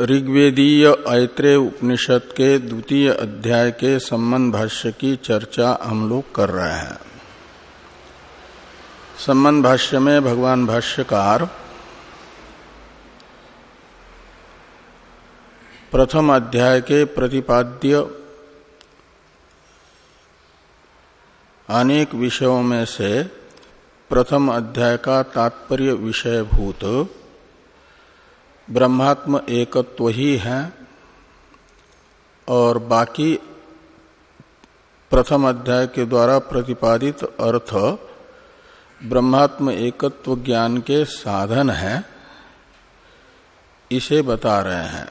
ऋग्वेदीय ऐत्रेय उपनिषद के द्वितीय अध्याय के संबंध भाष्य की चर्चा हम लोग कर रहे हैं। संबंध भाष्य में भगवान भाष्यकार प्रथम अध्याय के प्रतिपाद्य अनेक विषयों में से प्रथम अध्याय का तात्पर्य विषयभूत। ब्रह्मात्म एकत्व ही है और बाकी प्रथम अध्याय के द्वारा प्रतिपादित अर्थ ब्रह्मात्म एकत्व ज्ञान के साधन है, इसे बता रहे हैं।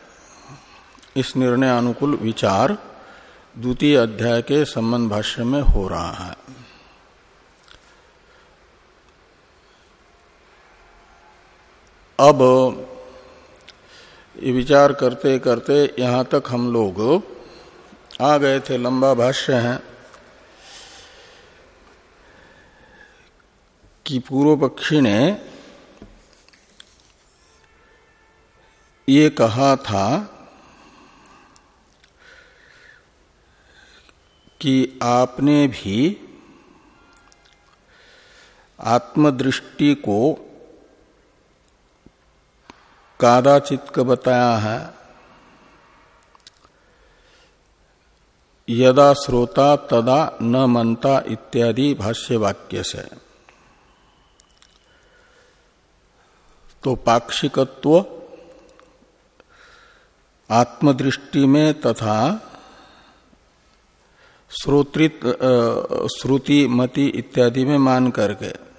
इस निर्णय अनुकूल विचार द्वितीय अध्याय के संबंध भाष्य में हो रहा है। अब ये विचार करते करते यहाँ तक हम लोग आ गए थे, लंबा भाष्य है कि पूर्व पक्षी ने ये कहा था कि आपने भी आत्मदृष्टि को कादाचित का बताया है यदा श्रोता तदा न मनता इत्यादि भाष्य वाक्य से तो पाक्षिकत्व आत्मदृष्टि में तथा श्रोत्रित श्रुति, मति इत्यादि में मान करके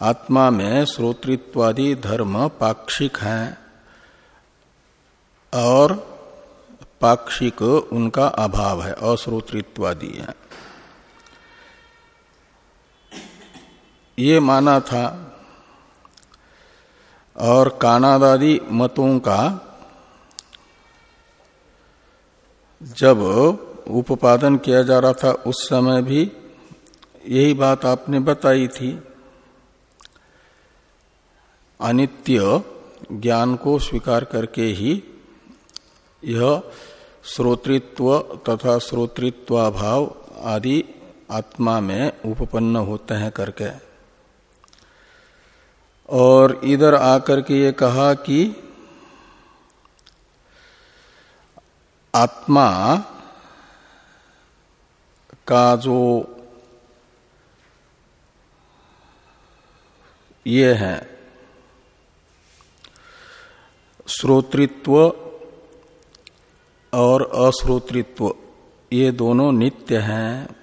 आत्मा में श्रोतृत्वादि धर्म पाक्षिक हैं और पाक्षिक उनका अभाव है, अश्रोतृत्वादि है। ये माना था और कानादादि मतों का जब उपादन किया जा रहा था, उस समय भी यही बात आपने बताई थी अनित्य ज्ञान को स्वीकार करके ही यह श्रोतृत्व तथा श्रोतृत्वाभाव आदि आत्मा में उपपन्न होते हैं करके। और इधर आकर के ये कहा कि आत्मा का जो ये है श्रोतृत्व और अश्रोतृत्व, ये दोनों नित्य हैं।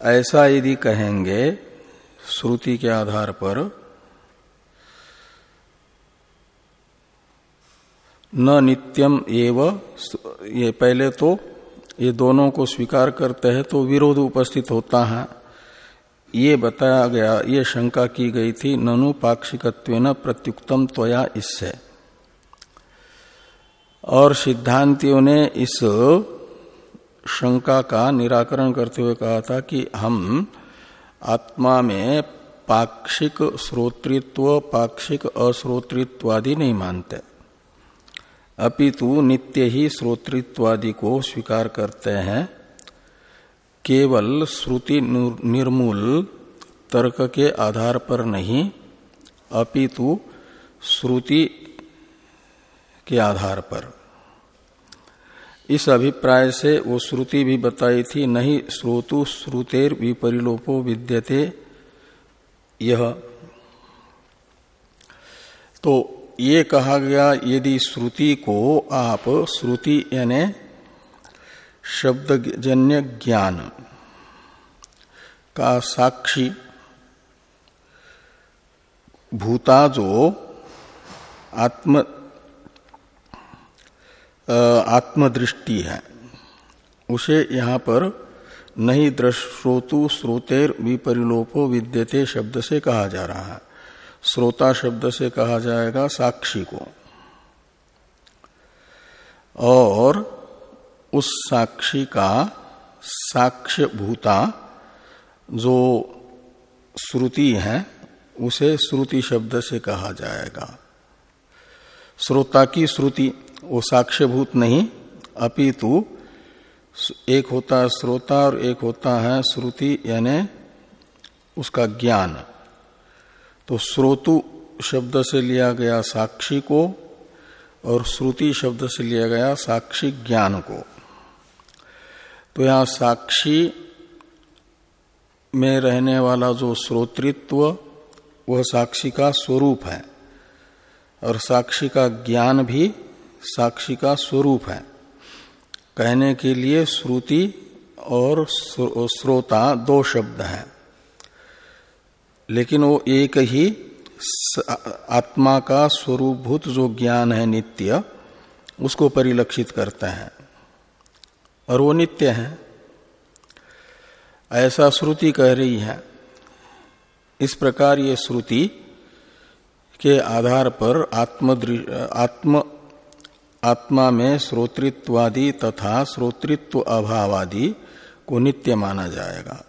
ऐसा यदि कहेंगे, श्रुति के आधार पर, न नित्यम एव, ये पहले तो ये दोनों को स्वीकार करते हैं तो विरोध उपस्थित होता है। ये बताया गया, ये शंका की गई थी ननु पाक्षिकत्व प्रत्युक्तम त्वया इससे। और सिद्धांतियों ने इस शंका का निराकरण करते हुए कहा था कि हम आत्मा में पाक्षिक श्रोतृत्व, पाक्षिक अश्रोतृत्वादि नहीं मानते। अपितु नित्य ही श्रोतृत्वादि को स्वीकार करते हैं। केवल श्रुति निर्मूल तर्क के आधार पर नहीं, अपितु श्रुति के आधार पर। इस अभिप्राय से वो श्रुति भी बताई थी, नहीं श्रोतु श्रुतेर विपरिलोपो विद्यते, यह। तो ये कहा गया, यदि श्रुति को आप श्रुति यानी शब्दजन्य ज्ञान का साक्षी भूता जो आत्म आत्मदृष्टि है। उसे यहाँ पर नहीं दृश्रोतु श्रोतेर विपरिलोपो विद्यते शब्द से कहा जा रहा है। श्रोता शब्द से कहा जाएगा साक्षी को। और उस साक्षी का साक्ष्य भूता जो श्रुति है, उसे श्रुति शब्द से कहा जाएगा। श्रोता की श्रुति, वो साक्ष्यभूत नहीं, अपितु एक होता है श्रोता और एक होता है श्रुति, यानी उसका ज्ञान। तो श्रोतु शब्द से लिया गया साक्षी को और श्रुति शब्द से लिया गया साक्षी ज्ञान को। तो यहाँ साक्षी में रहने वाला जो श्रोतृत्व, वह साक्षी का स्वरूप है। और साक्षी का ज्ञान भी साक्षी का स्वरूप है। कहने के लिए श्रुति और श्रोता दो शब्द हैं। लेकिन वो एक ही आत्मा का स्वरूपभूत जो ज्ञान है नित्य, उसको परिलक्षित करता है। और वो नित्य है। ऐसा श्रुति कह रही है। इस प्रकार ये श्रुति के आधार पर आत्म आत्म, आत्मा में श्रोतृत्वादि तथा श्रोतृत्व अभावादि को नित्य माना जाएगा।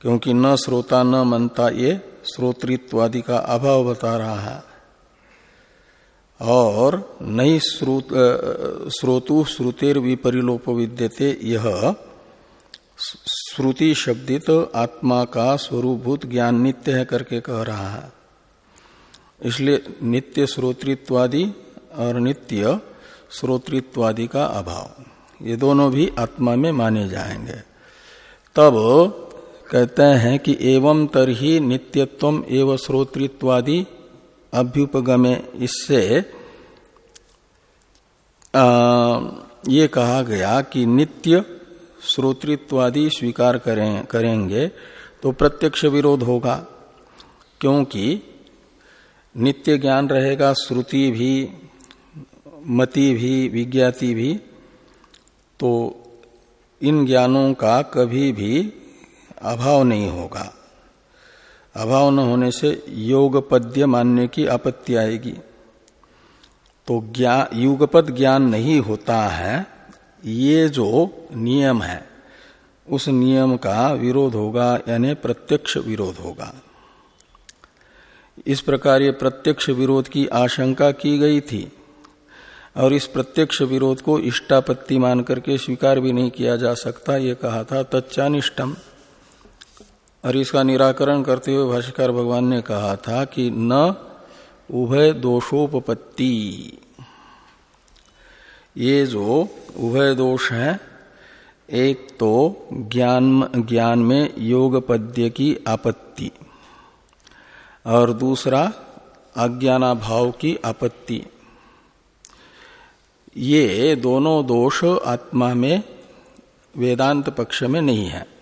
क्योंकि न श्रोता न मनता ये श्रोतृत्वादि का अभाव बता रहा है। और नई श्रोतु श्रुतिर विपरिलोप विद्यते यह श्रुति शब्दित आत्मा का स्वरूभूत ज्ञान नित्य है करके कह रहा है। इसलिए नित्य श्रोतृत्वादि और नित्य श्रोतृत्वादि का अभाव। ये दोनों भी आत्मा में माने जाएँगे। तब कहते हैं कि एवं तरही नित्यत्व एवं श्रोतृत्वादि अभ्युपगमे। इससे आ, ये कहा गया कि नित्य श्रोतृत्वादि स्वीकार करें करेंगे तो प्रत्यक्ष विरोध होगा क्योंकि नित्य ज्ञान रहेगा श्रुति भी मति भी विज्ञाति भी तो इन ज्ञानों का कभी भी अभाव नहीं होगा। अभाव न होने से योग पद्य मानने की आपत्ति आएगी। तो ज्ञान युगपद ज्ञान नहीं होता है, ये जो नियम है, उस नियम का विरोध होगा, यानी प्रत्यक्ष विरोध होगा। इस प्रकार ये प्रत्यक्ष विरोध की आशंका की गई थी, और इस प्रत्यक्ष विरोध को इष्टापत्ति मान करके स्वीकार भी नहीं किया जा सकता, ये कहा था तच्चानिष्टम। और इसका निराकरण करते हुए भाष्यकार भगवान ने कहा था कि न उभय दोषोपपत्ति। ये जो उभय दोष है, एक तो ज्ञान ज्ञान में योग पद्य की आपत्ति और दूसरा अज्ञाना भाव की आपत्ति। ये दोनों दोष आत्मा में, वेदांत पक्ष में नहीं है।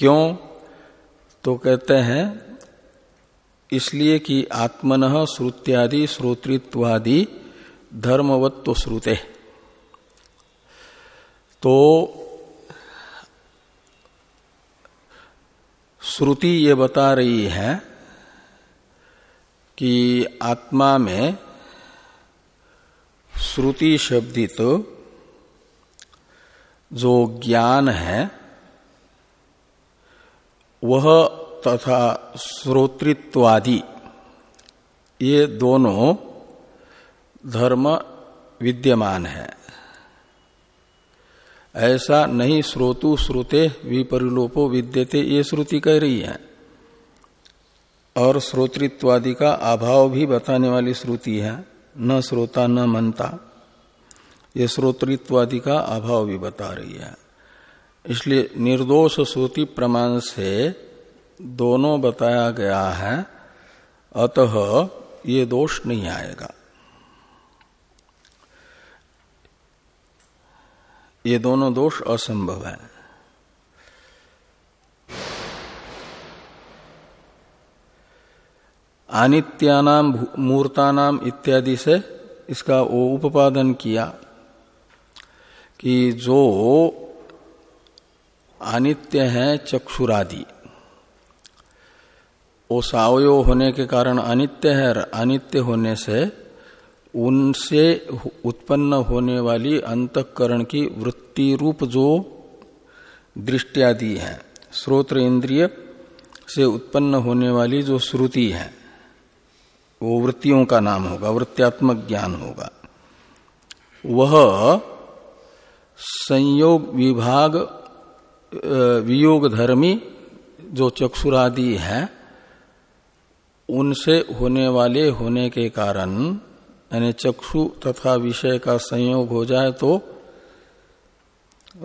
क्यों? तो कहते हैं, इसलिए कि आत्मन श्रुत्यादि, श्रोतृत्वादि, धर्मवत्व श्रुते। तो श्रुति ये बता रही है कि आत्मा में श्रुति शब्दित तो जो ज्ञान है वह तथा श्रोतृत्वादि, ये दोनों धर्म विद्यमान है। ऐसा नहीं श्रोतु श्रुते विपरिलोपो विद्यते, ये श्रुति कह रही है। और श्रोतृत्वादि का अभाव भी बताने वाली श्रुति है, न श्रोता न मनता, ये श्रोतृत्वादि का अभाव भी बता रही है। इसलिए निर्दोष श्रुति प्रमाण से दोनों बताया गया है, अतः ये दोष नहीं आएगा। ये दोनों दोष असंभव है। अनित्यानाम मूर्तानाम इत्यादि से इसका वो उपादन किया कि जो अनित्य है चक्षुरादि। वो सावयो होने के कारण अनित्य है अनित्य होने से उनसे उत्पन्न होने वाली अंतकरण की वृत्ति रूप जो दृष्टियादि है श्रोत्र इंद्रिय से उत्पन्न होने वाली जो श्रुति है, वो वृत्तियों का नाम होगा, वृत्त्यात्मक ज्ञान होगा। वह संयोग विभाग वियोग धर्मी जो चक्षुरादि है, उनसे होने वाले होने के कारण, यानी चक्षु तथा विषय का संयोग हो जाए तो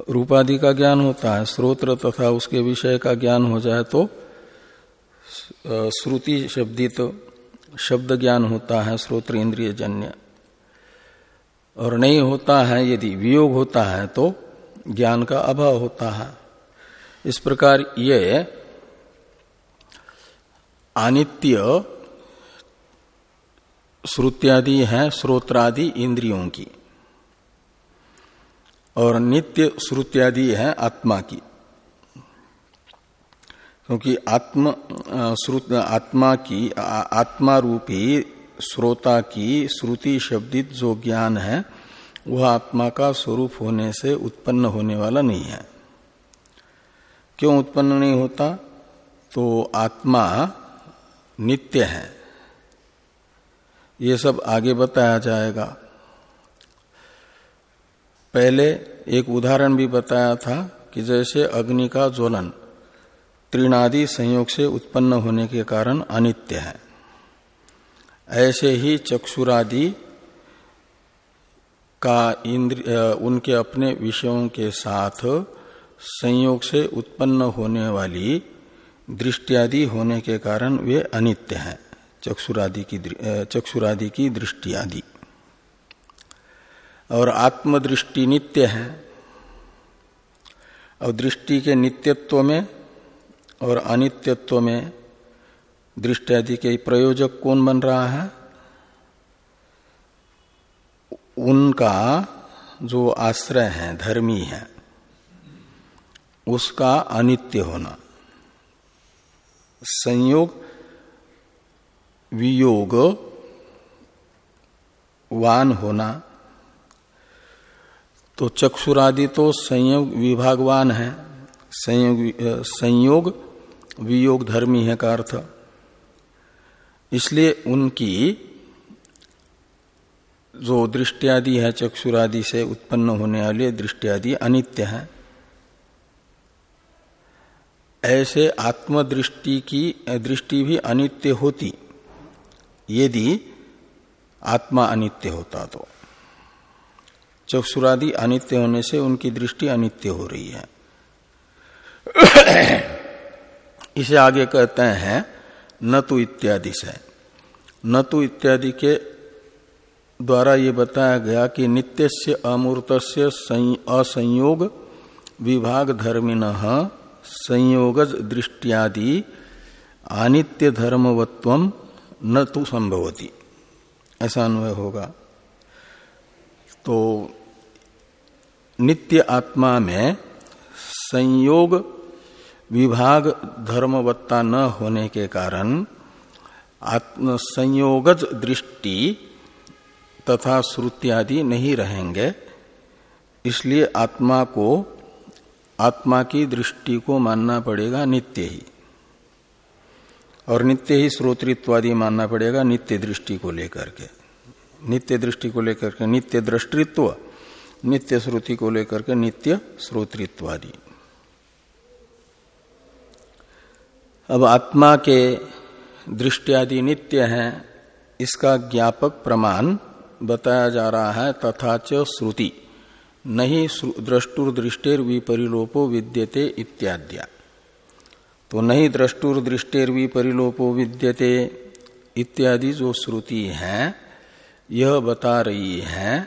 रूपादि का ज्ञान होता है, स्रोत्र तथा उसके विषय का ज्ञान हो जाए तो श्रुति शब्दित शब्द ज्ञान होता है स्रोत्र इंद्रिय जन्य और नहीं होता है, यदि वियोग होता है तो ज्ञान का अभाव होता है। इस प्रकार ये अनित्य श्रुत्यादि है, श्रोत्रादि इंद्रियों की। और नित्य श्रुत्यादि है, आत्मा की। क्योंकि आत्म श्रुत, आत्मा की आत्मा रूपी श्रोता की श्रुति शब्दित जो ज्ञान है, वह आत्मा का स्वरूप होने से उत्पन्न होने वाला नहीं है। क्यों उत्पन्न नहीं होता? तो आत्मा नित्य है। ये सब आगे बताया जाएगा। पहले एक उदाहरण भी बताया था कि जैसे अग्नि का ज्वलन त्रिनादि संयोग से उत्पन्न होने के कारण अनित्य है। ऐसे ही चक्षुरादि का इंद्र उनके अपने विषयों के साथ संयोग से उत्पन्न होने वाली दृष्टियादि होने के कारण वे अनित्य हैं, चक्षुरादि की चक्षुरादि की दृष्टि आदि और आत्मदृष्टि नित्य है। और दृष्टि के नित्यत्व में और अनित्यत्व में दृष्टि आदि के प्रयोजक कौन बन रहा है? उनका जो आश्रय है, धर्मी है। उसका अनित्य होना। संयोग, वियोग, वान होना। तो चक्षुरादि तो संयोग, विभागवान है। संयोग संयोग, वियोग धर्मी है का अर्थ। इसलिए उनकी जो दृष्टियादि है चक्षुरादि से उत्पन्न होने वाली दृष्टियादि अनित्य है। ऐसे आत्मदृष्टि की दृष्टि भी अनित्य होती। यदि आत्मा अनित्य होता तो। चक्षुरादि अनित्य होने से उनकी दृष्टि अनित्य हो रही है। इसे आगे कहते हैं न तो इत्यादि से। न तो इत्यादि के द्वारा ये बताया गया कि नित्य से अमूर्त से असंयोग विभाग धर्मिन संयोगज दृष्टियादि अनित्य धर्मवत्व न तो संभवती। ऐसा अन्वय होगा। तो नित्य आत्मा में संयोग विभाग धर्मवत्ता न होने के कारण आत्म संयोगज दृष्टि तथा श्रुत्यादि नहीं रहेंगे, इसलिए आत्मा को आत्मा की दृष्टि को मानना पड़ेगा नित्य ही। और नित्य ही श्रोतृत्वादि मानना पड़ेगा नित्य दृष्टि को लेकर के। नित्य दृष्टि को लेकर के नित्य दृष्टित्व, नित्य श्रुति को लेकर के नित्य श्रोतृत्वादि। अब आत्मा के दृष्टियादि नित्य हैं, इसका ज्ञापक प्रमाण बताया जा रहा है तथा च श्रुति। नहीं द्रष्टुर दृष्टेर विपरिलोपो विद्यते इत्याद्या। तो नहीं द्रष्टुर दृष्टेर विपरिलोपो विद्यते इत्यादि जो श्रुति है, यह बता रही है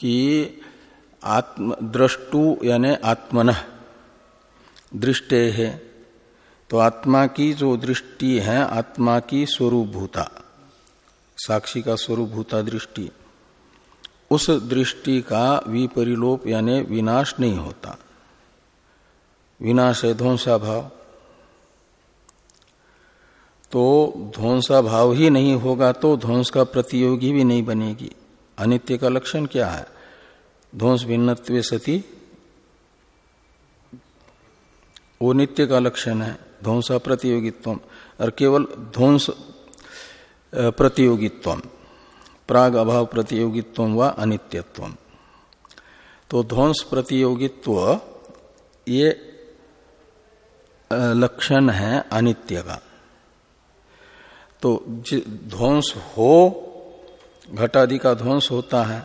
कि आत्म द्रष्टु यानी आत्मन दृष्टे है। तो आत्मा की जो दृष्टि है, आत्मा की स्वरूप भूता, साक्षी का स्वरूप भूता दृष्टि। उस दृष्टि का विपरिलोप यानी विनाश नहीं होता। विनाश है ध्वंसा भाव तो ध्वंसा भाव ही नहीं होगा तो ध्वंस का प्रतियोगी भी नहीं बनेगी। अनित्य का लक्षण क्या है? ध्वंस भिन्नत्व सती। वो नित्य का लक्षण है, ध्वंसा प्रतियोगित्व और केवल ध्वंस प्रतियोगित्व प्राग अभाव प्रतियोगित्व व अनित्यत्व। तो ध्वंस प्रतियोगित्व ये लक्षण है अनित्य का। तो ध्वंस हो घटादि का ध्वंस होता है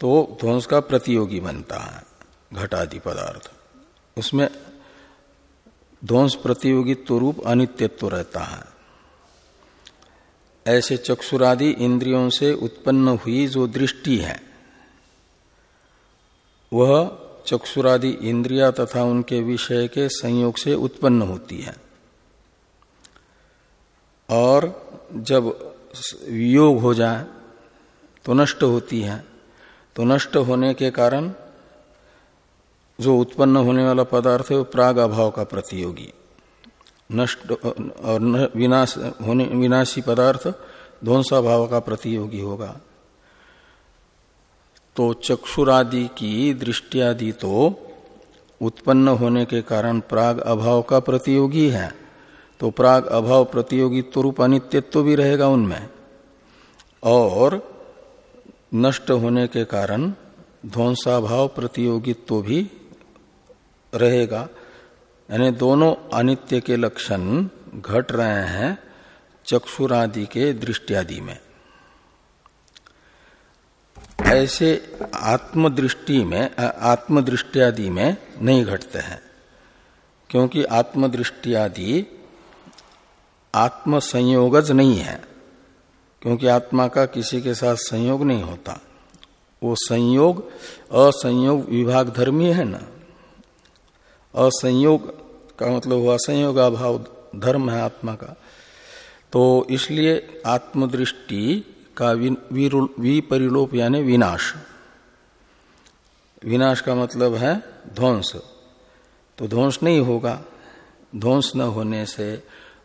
तो ध्वंस का प्रतियोगी बनता है, घटादि पदार्थ। उसमें ध्वंस प्रतियोगित्व रूप अनित्यत्व रहता है। ऐसे चक्षुरादि इंद्रियों से उत्पन्न हुई जो दृष्टि है, वह चक्षुरादि इंद्रिया तथा उनके विषय के संयोग से उत्पन्न होती है। और जब वियोग हो जाए तो नष्ट होती है। तो नष्ट होने के कारण जो उत्पन्न होने वाला पदार्थ है, वो प्राग अभाव का प्रतियोगी। नष्ट, और विनाश, होने, विनाशी पदार्थ ध्वंसा भाव का प्रतियोगी होगा। तो चक्षुरादि की दृष्टियादि तो उत्पन्न होने के कारण प्राग अभाव का प्रतियोगी है। तो प्राग अभाव प्रतियोगी तो रूप अनित्यत्व भी रहेगा उनमें। और नष्ट होने के कारण ध्वंसाभाव प्रतियोगित्व भी रहेगा। यानी दोनों अनित्य के लक्षण घट रहे हैं चक्षुरादि के दृष्टियादि में। ऐसे आत्मदृष्टि में आत्मदृष्टियादि में नहीं घटते हैं, क्योंकि आत्मदृष्टियादि आत्म संयोगज नहीं है, क्योंकि आत्मा का किसी के साथ संयोग नहीं होता। वो संयोग, असंयोग विभाग धर्मी है ना। असंयोग का मतलब हुआ संयोग अभाव धर्म है, आत्मा का। तो इसलिए आत्मदृष्टि का विपरिलोप यानी विनाश। विनाश का मतलब है ध्वंस। तो ध्वंस नहीं होगा। ध्वंस न होने से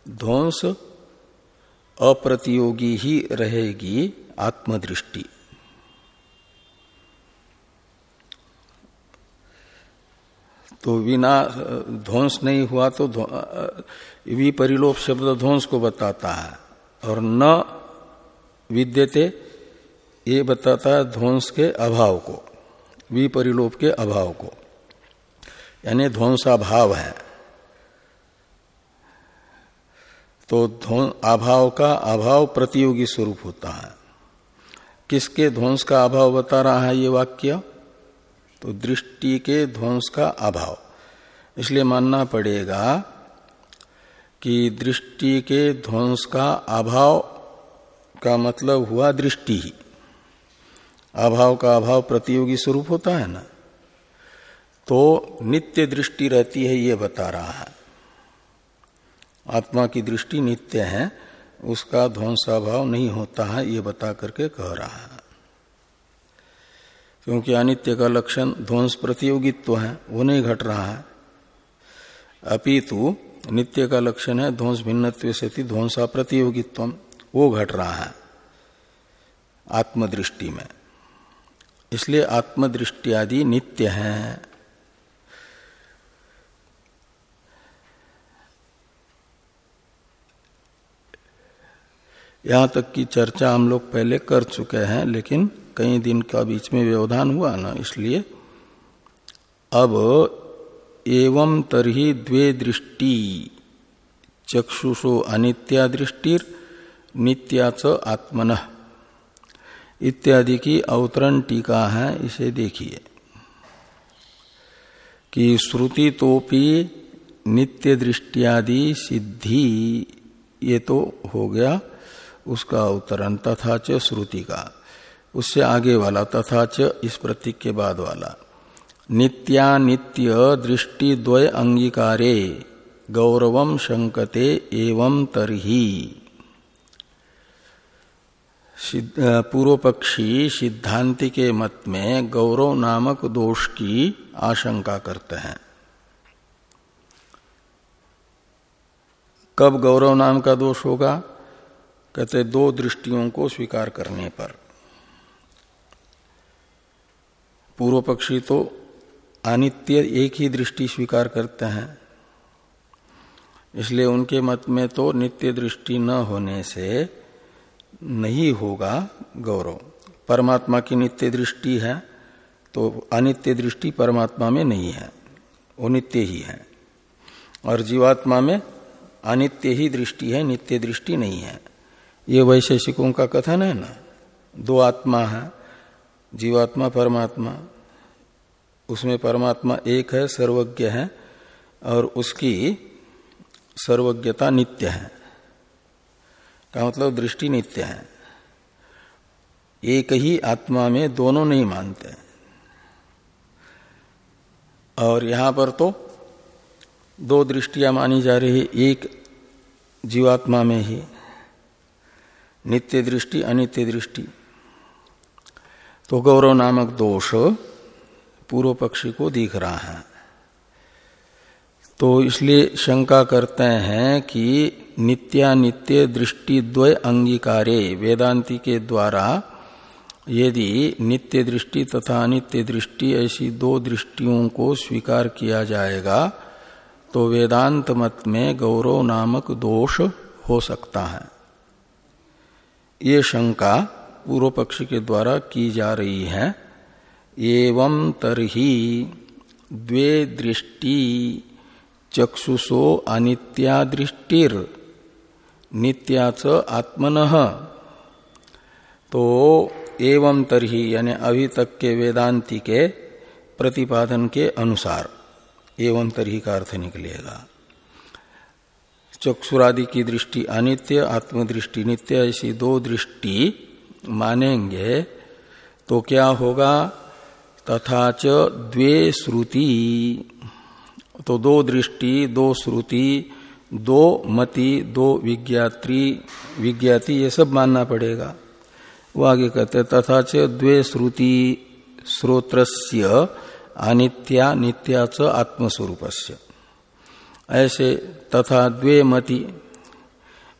ध्वंस अप्रतियोगी ही रहेगी आत्मदृष्टि। तो बिना ध्वंस नहीं हुआ तो विपरिलोप शब्द ध्वंस को बताता है। और न विद्यते, ये बताता है ध्वंस के अभाव को, विपरिलोप के अभाव को। यानी ध्वंसाभाव है। तो अभाव का अभाव प्रतियोगी स्वरूप होता है। किसके ध्वंस का अभाव बता रहा है ये वाक्य? तो दृष्टि के ध्वंस का अभाव। इसलिए मानना पड़ेगा कि दृष्टि के ध्वंस का अभाव का मतलब हुआ दृष्टि ही। अभाव का अभाव प्रतियोगी स्वरूप होता है ना? तो नित्य दृष्टि रहती है, ये बता रहा है। आत्मा की दृष्टि नित्य है, उसका ध्वंसाभाव नहीं होता है, ये बता करके कह रहा है। क्योंकि अनित्य का लक्षण ध्वंस प्रतियोगित्व है, वो नहीं घट रहा है। अपितु नित्य का लक्षण है, ध्वंस भिन्नत्व से ध्वंसा प्रतियोगित्व वो घट रहा है आत्मदृष्टि में। इसलिए आत्मदृष्टि आदि नित्य है। यहाँ तक की चर्चा हम लोग पहले कर चुके हैं, लेकिन कई दिन का बीच में व्यवधान हुआ ना, इसलिए अब एवं तरही द्वे दृष्टि, चक्षुषो अनित्या दृष्टिर नित्याच आत्मन। इत्यादि की अवतरण टीका है, इसे देखिए। कि श्रुति तोपी नित्य दृष्टियादि सिद्धि, ये तो हो गया उसका अवतरण, तथा च श्रुति का। उससे आगे वाला तथा च इस प्रतीक के बाद वाला। नित्यानित्य दृष्टि द्वय अंगीकारे, गौरवम शंकते एवं तरही। पूर्व पक्षी सिद्धांति के मत में गौरव नामक दोष की आशंका करते हैं। कब गौरव नाम का दोष होगा? कहते दो दृष्टियों को स्वीकार करने पर। पूर्व पक्षी तो अनित्य एक ही दृष्टि स्वीकार करते हैं। इसलिए उनके मत में तो नित्य दृष्टि न होने से नहीं होगा गौरव। परमात्मा की नित्य दृष्टि है तो अनित्य दृष्टि परमात्मा में नहीं है, वो नित्य ही है। और जीवात्मा में अनित्य ही दृष्टि है, नित्य दृष्टि नहीं है। ये वैशेषिकों का कथन है ना? दो आत्मा है जीवात्मा, परमात्मा, उसमें परमात्मा एक है, सर्वज्ञ है और उसकी सर्वज्ञता नित्य है। का मतलब दृष्टि नित्य है। एक ही आत्मा में दोनों नहीं मानते। और यहाँ पर तो दो दृष्टियाँ मानी जा रही है, एक जीवात्मा में ही, नित्य दृष्टि, अनित्य दृष्टि। तो गौरव नामक दोष पूर्व पक्षी को दिख रहा है। तो इसलिए शंका करते हैं कि नित्यानित्य दृष्टि द्वय अंगीकारे वेदांति के द्वारा यदि नित्य दृष्टि तथा अनित्य दृष्टि ऐसी दो दृष्टियों को स्वीकार किया जाएगा तो वेदांत मत में गौरव नामक दोष हो सकता है। ये शंका पूर्व पक्ष के द्वारा की जा रही है। एवं तरही द्वे दृष्टि चक्षुषो अनित्या दृष्टिर नित्याच आत्मन। तो एवं तरही यानी अभी तक के वेदांति के प्रतिपादन के अनुसार, एवं तरही का अर्थ निकलेगा। चक्षुरादि की दृष्टि अनित्य, आत्मदृष्टि नित्य, ऐसी दो दृष्टि मानेंगे तो क्या होगा? तथा च द्वे श्रुति। तो दो दृष्टि, दो श्रुति, दो मति, दो विज्ञात्री, विज्ञाति, ये सब मानना पड़ेगा। वो आगे कहते तथा च द्वे श्रुति, श्रोत्रस्य, अनित्या, नित्या च आत्मस्वरूपस्य। ऐसे तथा द्वे मति,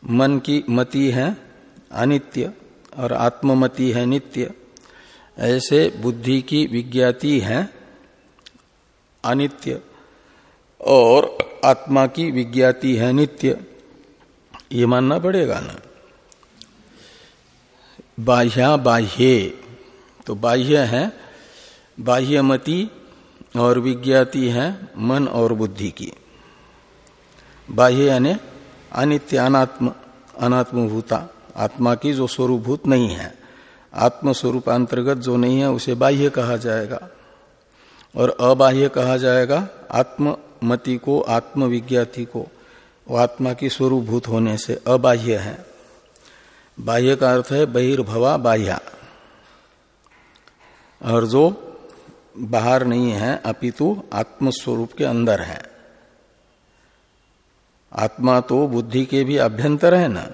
मन की मति है अनित्य और आत्ममति है नित्य। ऐसे बुद्धि की विज्ञाति है अनित्य और आत्मा की विज्ञाति है नित्य। ये मानना पड़ेगा ना? बाह्या बाह्य तो बाह्य है, बाह्यमति और विज्ञाति है मन और बुद्धि की। बाह्य यानी अनित्य, अनात्म, अनात्मभूता। आत्मा की जो स्वरूभूत नहीं है आत्म स्वरूप अंतर्गत जो नहीं है, उसे बाह्य कहा जाएगा। और अबाह्य कहा जाएगा आत्ममति को, आत्मविज्ञाति को। वो आत्मा की स्वरूभूत होने से अबाह्य है। बाह्य का अर्थ है बहिर्भवा बाह्या। और जो बाहर नहीं है, अपितु आत्मस्वरूप के अंदर है। आत्मा तो बुद्धि के भी अभ्यंतर है ना।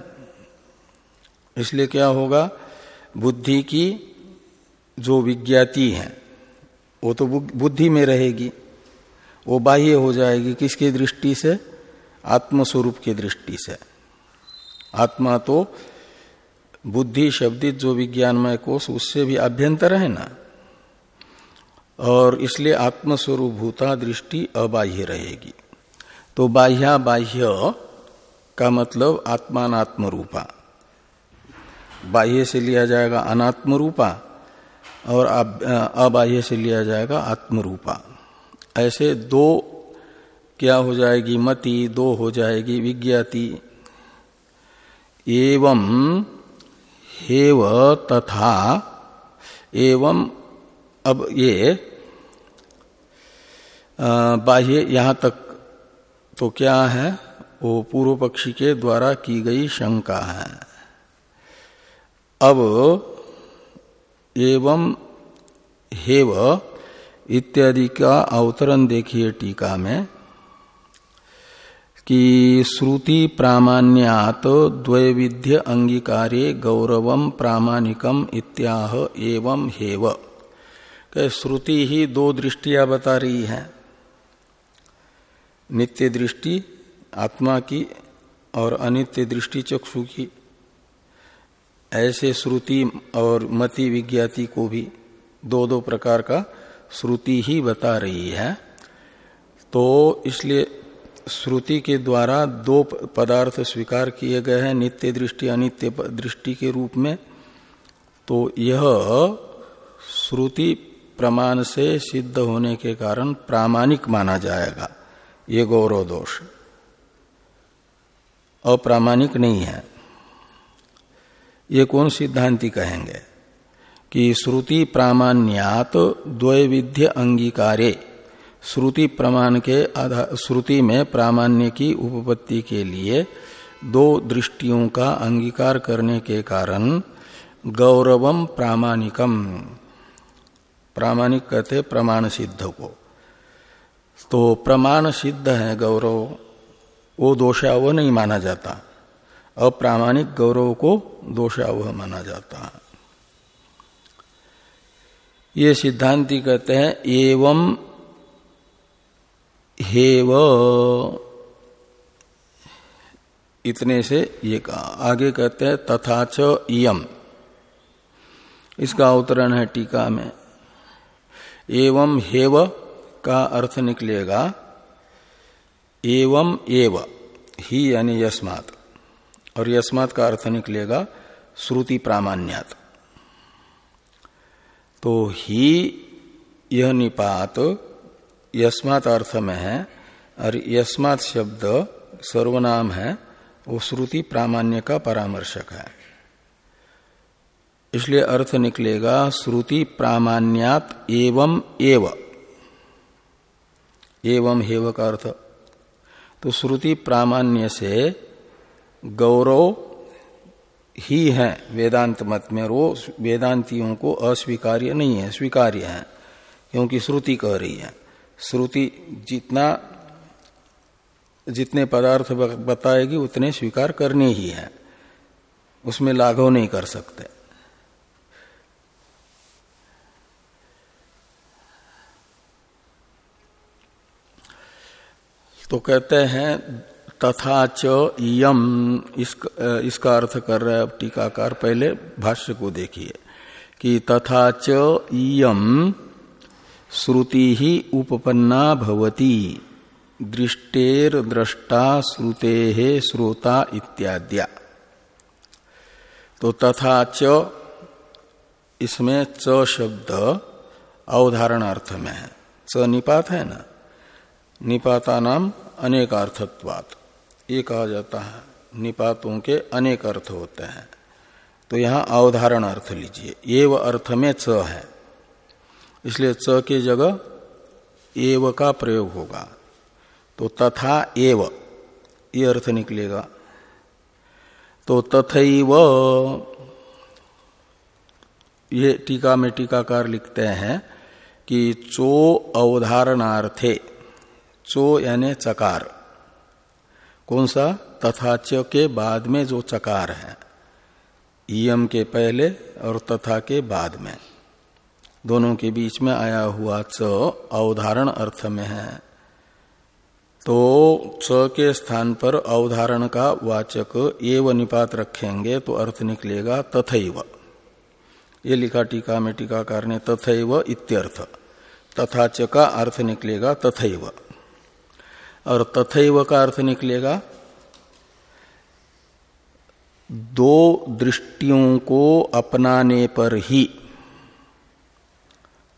इसलिए क्या होगा? बुद्धि की जो विज्ञाति है, वो तो बुद्धि में रहेगी। वो बाह्य हो जाएगी किसकी दृष्टि से? आत्मस्वरूप की दृष्टि से। आत्मा तो बुद्धि शब्दित जो विज्ञानमय कोष उससे भी अभ्यंतर है ना? और इसलिए आत्मस्वरूप भूता दृष्टि अबाह्य रहेगी। तो बाह्या बाह्य का मतलब आत्मात्म रूपा बाह्य से लिया जाएगा अनात्म रूपा और अबाह्य से लिया जाएगा आत्म रूपा ऐसे दो क्या हो जाएगी? मति, दो हो जाएगी, विज्ञाति। एवं हेव तथा, एवं अब ये बाह्य यहाँ तक तो क्या है? वो पूर्व पक्षी के द्वारा की गई शंका है। अब एवं हेव इत्यादि का अवतरण देखिए टीका में कि श्रुति प्रामाण्यात द्वैविध्य अंगीकारे गौरवम प्रामाणिकम इत्याह एवं हेव। श्रुति ही दो दृष्टियाँ बता रही है। नित्य दृष्टि, आत्मा की और अनित्य दृष्टि चक्षु की। ऐसे श्रुति और मति विज्ञाति को भी दो दो प्रकार का श्रुति ही बता रही है। तो इसलिए श्रुति के द्वारा दो पदार्थ स्वीकार किए गए हैं, नित्य दृष्टि, अनित्य दृष्टि के रूप में। तो यह श्रुति प्रमाण से सिद्ध होने के कारण प्रामाणिक माना जाएगा। ये गौरव दोष। अप्रामाणिक नहीं है। ये कौन सिद्धांति कहेंगे? कि श्रुति प्रामाण्यात द्वैविध्य अंगीकारे। श्रुति प्रमाण के आधार श्रुति में प्रामाण्य की उपपत्ति के लिए दो दृष्टियों का अंगीकार करने के कारण गौरवम प्रामाणिकम। प्रामाणिक कहते प्रमाण सिद्ध को। तो प्रमाण सिद्ध है गौरव, वो दोषा वो नहीं माना जाता। अप्रामाणिक गौरव को दोषावह माना जाता है। ये सिद्धांति कहते हैं, एवं हेव। इतने से ये कहा। आगे कहते हैं, तथा च इसका अवतरण है टीका में। एवं हेव का अर्थ निकलेगा, एवं एव, ही यानी यस्मात। और यस्मात का अर्थ निकलेगा श्रुति प्रामाण्यात। तो ही यह निपात यस्मात अर्थ में है और यस्मात शब्द सर्वनाम है, वो श्रुति प्रामाण्य का परामर्शक है। इसलिए अर्थ निकलेगा श्रुति प्रामाण्यात एवं एव। एवं हेव का अर्थ। तो श्रुति प्रामाण्य से गौरव ही है वेदांत मत में वो वेदांतियों को अस्वीकार्य नहीं है, स्वीकार्य है, क्योंकि श्रुति कह रही है। श्रुति जितना, जितने पदार्थ बताएगी, उतने स्वीकार करने ही है। उसमें लाघव नहीं कर सकते। तो कहते हैं तथा च यम इस, इसका अर्थ कर रहे अब टीकाकार पहले भाष्य को देखिए कि तथा च यम श्रुति ही उपपन्ना भवती दृष्टेर दृष्टा श्रुते श्रोता इत्याद्या। तो तथा च इसमें च शब्द अवधारण अर्थ में है। च निपात है ना? निपाता नाम अनेक अर्थत्वात् ये कहा जाता है, निपातों के अनेक अर्थ होते हैं। तो यहाँ अवधारण अर्थ लीजिए। एव अर्थ में च है। इसलिए च के जगह एव का प्रयोग होगा। तो तथा एव, ये अर्थ निकलेगा। तो तथैव, ये टीका में टीकाकार लिखते हैं कि चो अवधारणार्थे, चो यानी चकार। कौन सा तथा च के बाद में जो चकार है। इम के पहले और तथा के बाद में। दोनों के बीच में आया हुआ च अवधारण अर्थ में है। तो च के स्थान पर अवधारण का वाचक एव निपात रखेंगे तो अर्थ निकलेगा तथैव। ये लिखा टीका में टीकाकार ने तथैव इत्यर्थ। तथा च का अर्थ निकलेगा तथैव। और तथैव का अर्थ निकलेगा, दो दृष्टियों को अपनाने पर ही।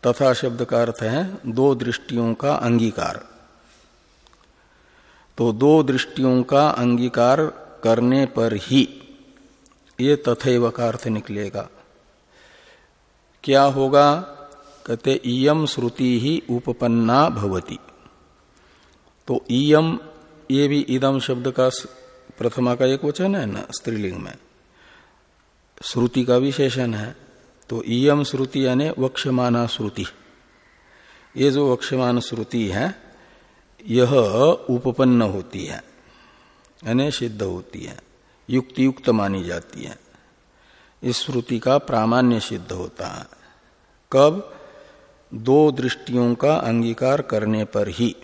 तथा शब्द का अर्थ है, दो दृष्टियों का अंगीकार। तो दो दृष्टियों का अंगीकार करने पर ही ये तथैव का अर्थ निकलेगा। क्या होगा? कहते इयम श्रुति ही उपपन्ना भवती। तो इयम ये भी इदम शब्द का प्रथमा का एक वचन है ना, स्त्रीलिंग में। श्रुति का विशेषण है तो इयम श्रुति यानी वक्षमाना श्रुति। ये जो वक्षमान श्रुति है, यह उपपन्न होती है, यानी सिद्ध होती है युक्त युक्त मानी जाती है। इस श्रुति का प्रामाण्य सिद्ध होता है। कब? दो दृष्टियों का अंगीकार करने पर ही।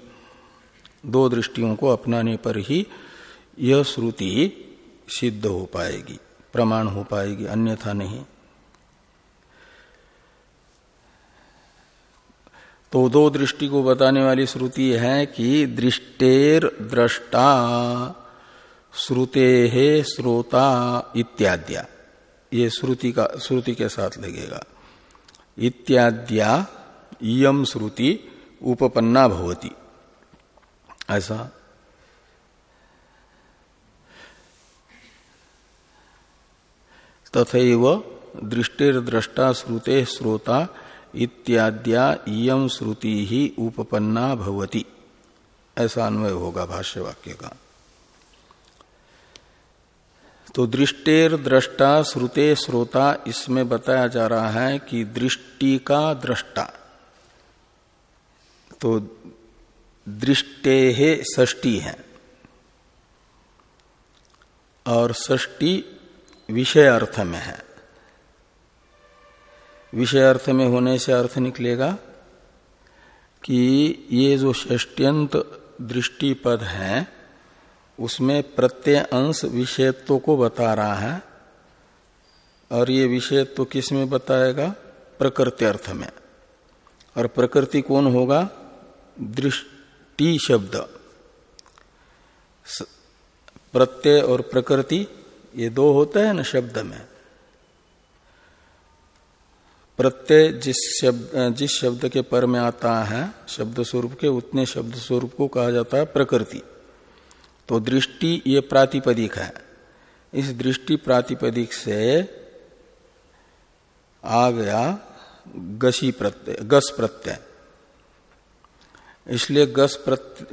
दो दृष्टियों को अपनाने पर ही यह श्रुति सिद्ध हो पाएगी, प्रमाण हो पाएगी, अन्यथा नहीं। तो दो दृष्टि को बताने वाली श्रुति है कि दृष्टेर दृष्टा श्रुते है श्रोता इत्याद्या। ये श्रुति का, श्रुति के साथ लगेगा। इत्याद्या यम श्रुति, उपपन्ना भवती। ऐसा? तथैव दृष्टिर दृष्टा श्रुते श्रोता इत्याद्या इयम श्रुति ही उपपन्ना भवती। ऐसा अन्वय होगा भाष्य वाक्य का। तो दृष्टेर दृष्टा श्रुते श्रोता, इसमें बताया जा रहा है कि दृष्टि का दृष्टा। तो दृष्टे षष्टी है। और षष्टी विषय अर्थ में है। विषय अर्थ में होने से अर्थ निकलेगा कि ये जो षष्ट्यंत दृष्टि पद है, उसमें प्रत्यय अंश विषयत्व को बता रहा है। और ये विषयत्व किसमें बताएगा? प्रकृति अर्थ में। और प्रकृति कौन होगा? दृष्टि शब्द। प्रत्यय और प्रकृति, ये दो होते हैं ना शब्द में। प्रत्यय जिस शब्द जिस शब्द के पर में आता है, शब्द स्वरूप के, उतने शब्द स्वरूप को कहा जाता है प्रकृति। तो दृष्टि ये प्रातिपदिक है। इस दृष्टि प्रातिपदिक से आ गया गसी प्रत्यय, गस प्रत्यय। इसलिए गस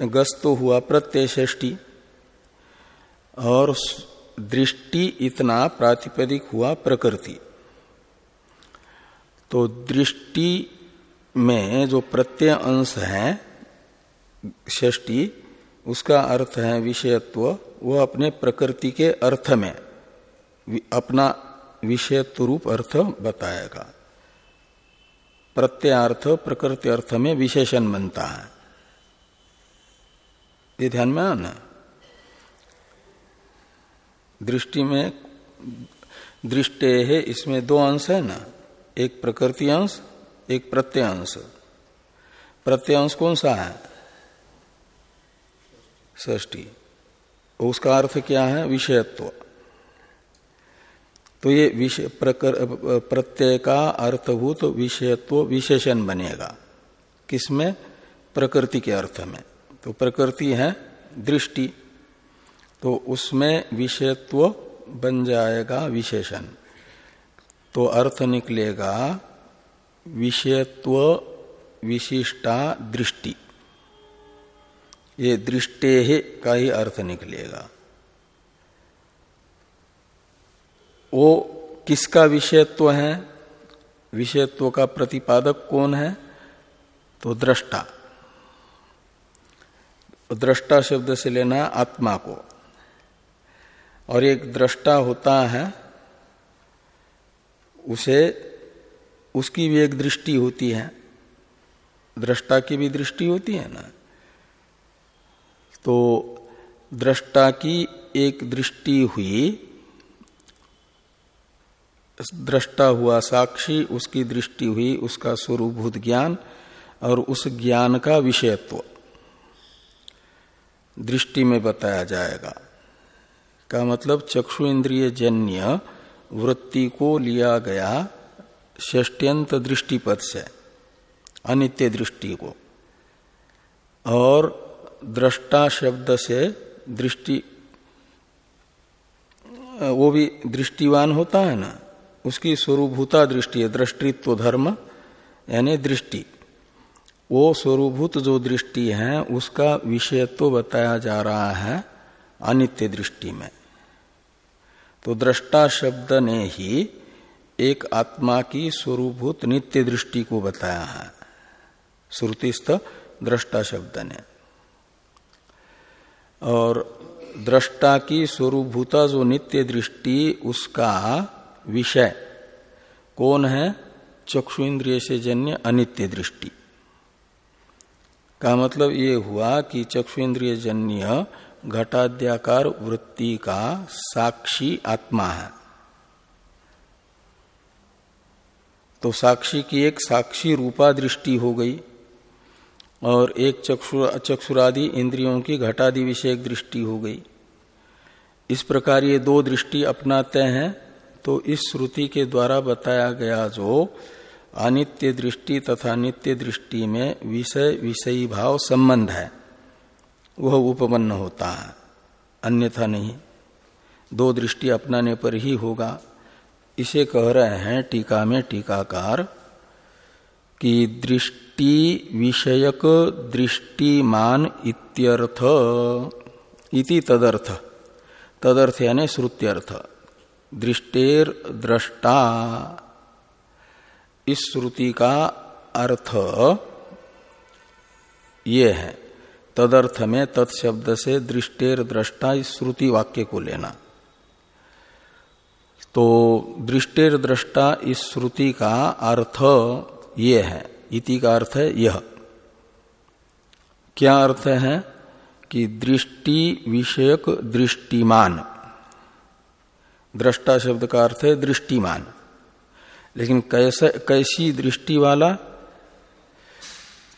गस तो हुआ प्रत्यय षष्टि और दृष्टि इतना प्रातिपदिक हुआ प्रकृति। तो दृष्टि में जो प्रत्यय अंश है षष्टि उसका अर्थ है विषयत्व वो अपने प्रकृति के अर्थ में अपना विषयत्व रूप अर्थ बताएगा। प्रत्यर्थ प्रकृति अर्थ में विशेषण बनता है। ये ध्यान में आना। दृष्टि में दृष्टि है, इसमें दो अंश है ना। एक प्रकृति अंश, एक प्रत्यंश। प्रत्यंश कौन सा है? ष्टी उसका अर्थ क्या है? विषयत्व। तो ये विषय प्रत्यय का अर्थभूत विषयत्व विशेषण बनेगा। किसमें? प्रकृति के अर्थ में। तो प्रकृति है दृष्टि तो उसमें विषयत्व बन जाएगा विशेषण। तो अर्थ निकलेगा विषयत्व विशिष्टा दृष्टि। ये दृष्टे का ही अर्थ निकलेगा। वो किसका विषयत्व है? विषयत्व का प्रतिपादक कौन है? तो दृष्टा। दृष्टा शब्द से लेना आत्मा को। और एक दृष्टा होता है, उसे, उसकी भी एक दृष्टि होती है। दृष्टा की भी दृष्टि होती है ना? तो दृष्टा की एक दृष्टि हुई, दृष्टा हुआ साक्षी, उसकी दृष्टि हुई, उसका स्वरूभूत ज्ञान, और उस ज्ञान का विषयत्व। दृष्टि में बताया जाएगा। का मतलब चक्षु इंद्रिय जन्य वृत्ति को लिया गया षष्ट्यंत दृष्टिपद से, अनित्य दृष्टि को। और दृष्टा शब्द से दृष्टि, वो भी दृष्टिवान होता है ना, उसकी स्वरूभूता दृष्टि है, दृष्टित्व धर्म, यानी दृष्टि। वो स्वरूभूत जो दृष्टि है, उसका विषयत्व बताया जा रहा है अनित्य दृष्टि में। तो दृष्टा शब्द ने ही एक आत्मा की स्वरूभूत नित्य दृष्टि को बताया है। श्रुतिस्थ दृष्टा शब्द ने। और दृष्टा की स्वरूभूता जो नित्य दृष्टि, उसका विषय कौन है? चक्षु इंद्रिय से जन्य अनित्य दृष्टि। का मतलब ये हुआ कि चक्षु इंद्रिय जन्य घटाद्याकार वृत्ति का साक्षी आत्मा है। तो साक्षी की एक साक्षी रूपा दृष्टि हो गई और एक चक्षु, चक्षुरादि इंद्रियों की घटादि विषय दृष्टि हो गई। इस प्रकार ये दो दृष्टि अपनाते हैं तो इस श्रुति के द्वारा बताया गया जो अनित्य दृष्टि तथा नित्य दृष्टि में विषय विषयी भाव संबंध है। वह उपपन्न होता है, अन्यथा नहीं। दो दृष्टि अपनाने पर ही होगा। इसे कह रहे हैं टीका में टीकाकार कि दृष्टि विषयक दृष्टिमान इत्यर्थ इति तदर्थ। तदर्थ यानी श्रुत्यर्थ। दृष्टेर दृष्टा इस श्रुति का अर्थ ये है। तदर्थ में तत्शब्द से दृष्टेर दृष्टा इस श्रुति वाक्य को लेना। तो दृष्टेर दृष्टा इस श्रुति का अर्थ ये है। इति का अर्थ है यह। क्या अर्थ है? कि दृष्टि विषयक दृष्टिमान। दृष्टा शब्द का अर्थ है दृष्टिमान। लेकिन कैसे, कैसी दृष्टि वाला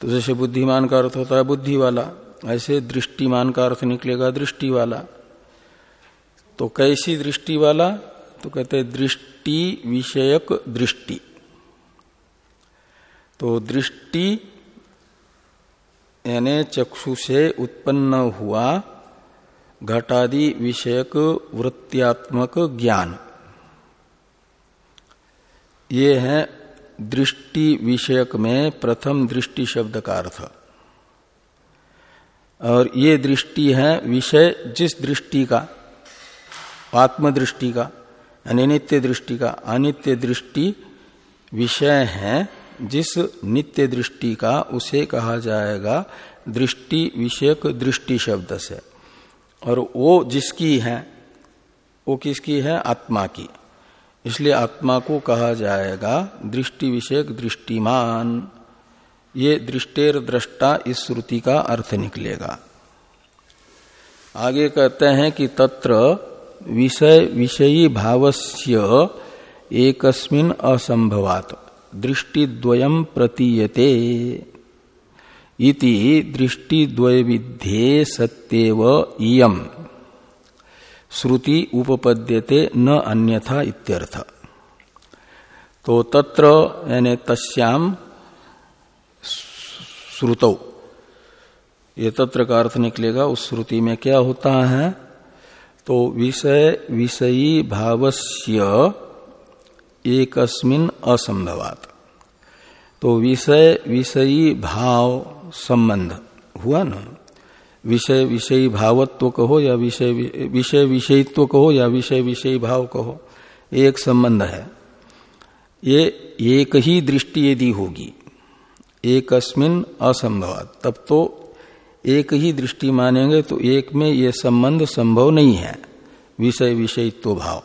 तो जैसे बुद्धिमान का अर्थ होता है बुद्धि वाला, ऐसे दृष्टिमान का अर्थ निकलेगा दृष्टि वाला। तो कैसी दृष्टि वाला तो कहते दृष्टि विषयक दृष्टि। तो दृष्टि यानी चक्षु से उत्पन्न हुआ घटादि विषयक वृत्त्यात्मक ज्ञान। ये है दृष्टि विषयक में प्रथम दृष्टि शब्द का अर्थ। और ये दृष्टि है विषय जिस दृष्टि का, आत्मदृष्टि का, अनित्य दृष्टि का, अनित्य दृष्टि विषय है जिस नित्य दृष्टि का, उसे कहा जाएगा दृष्टि विषयक दृष्टि शब्द से। और वो जिसकी है, वो किसकी है? आत्मा की। इसलिए आत्मा को कहा जाएगा दृष्टि विषयक दृष्टिमान। ये दृष्टेर दृष्टा इस श्रुति का अर्थ निकलेगा। आगे कहते हैं कि तत्र विषय विषयी भावस्य एकस्मिन असंभवात। दृष्टिद्वयम प्रतीयते। इति दृष्टिद्वय विध्ये सत्यव इयम। श्रुति उपपद्यते न अन्यथा इत्यर्थ। तो तत्र, यानी तस्याम श्रुतौ। ये तत्र का अर्थ निकलेगा, उस श्रुति में क्या होता है? तो विषय, विषयी भावस्य एकस्मिन असंभवात। तो विषय, विषयी भाव संबंध, हुआ ना? विषय विषयी भावत्व कहो या विषय विषय विषयित्व कहो या विषय विषयी भाव कहो एक संबंध है। ये एक ही दृष्टि यदि होगी एक अस्मिन असंभव, तब तो एक ही दृष्टि मानेंगे तो एक में ये संबंध संभव नहीं है, विषय विषयित्व भाव।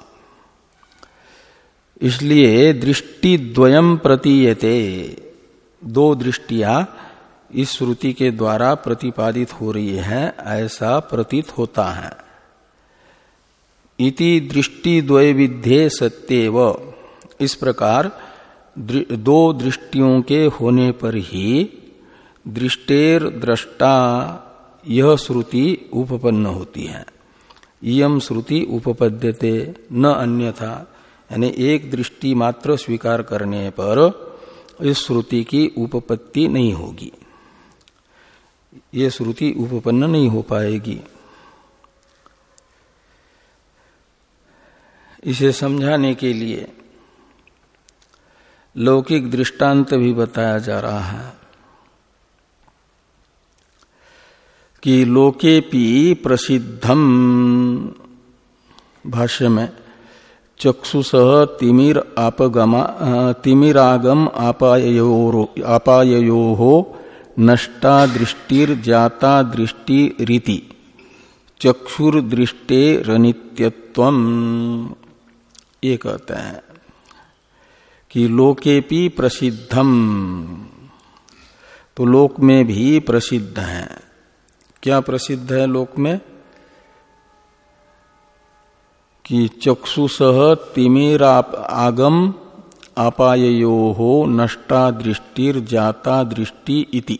इसलिए दृष्टि द्वयम प्रतीयते, दो दृष्टिया इस श्रुति के द्वारा प्रतिपादित हो रही है, ऐसा प्रतीत होता है। इति दृष्टि द्वय विध्ये सत्यव। इस प्रकार दो दृष्टियों के होने पर ही दृष्टेर दृष्टा यह श्रुति उपपन्न होती है। यम श्रुति उपपद्यते न अन्यथा, यानी एक दृष्टि मात्र स्वीकार करने पर इस श्रुति की उपपत्ति नहीं होगी। ये श्रुति उपपन्न नहीं हो पाएगी। इसे समझाने के लिए लौकिक दृष्टांत भी बताया जा रहा है कि लोकेपि प्रसिद्धम। भाष्य में चक्षुष तिमिर आपगमा, तिमिरागम आपायो आपायो नष्टा दृष्टिर जाता दृष्टि रीति चक्षुर दृष्टे रनित्यत्व ये कहते हैं कि लोकेपि प्रसिद्धम। तो लोक में भी प्रसिद्ध है। क्या प्रसिद्ध है लोक में? कि चक्षुष तिमिर आगम अपायो हो नष्टा दृष्टिर जाता दृष्टि इति।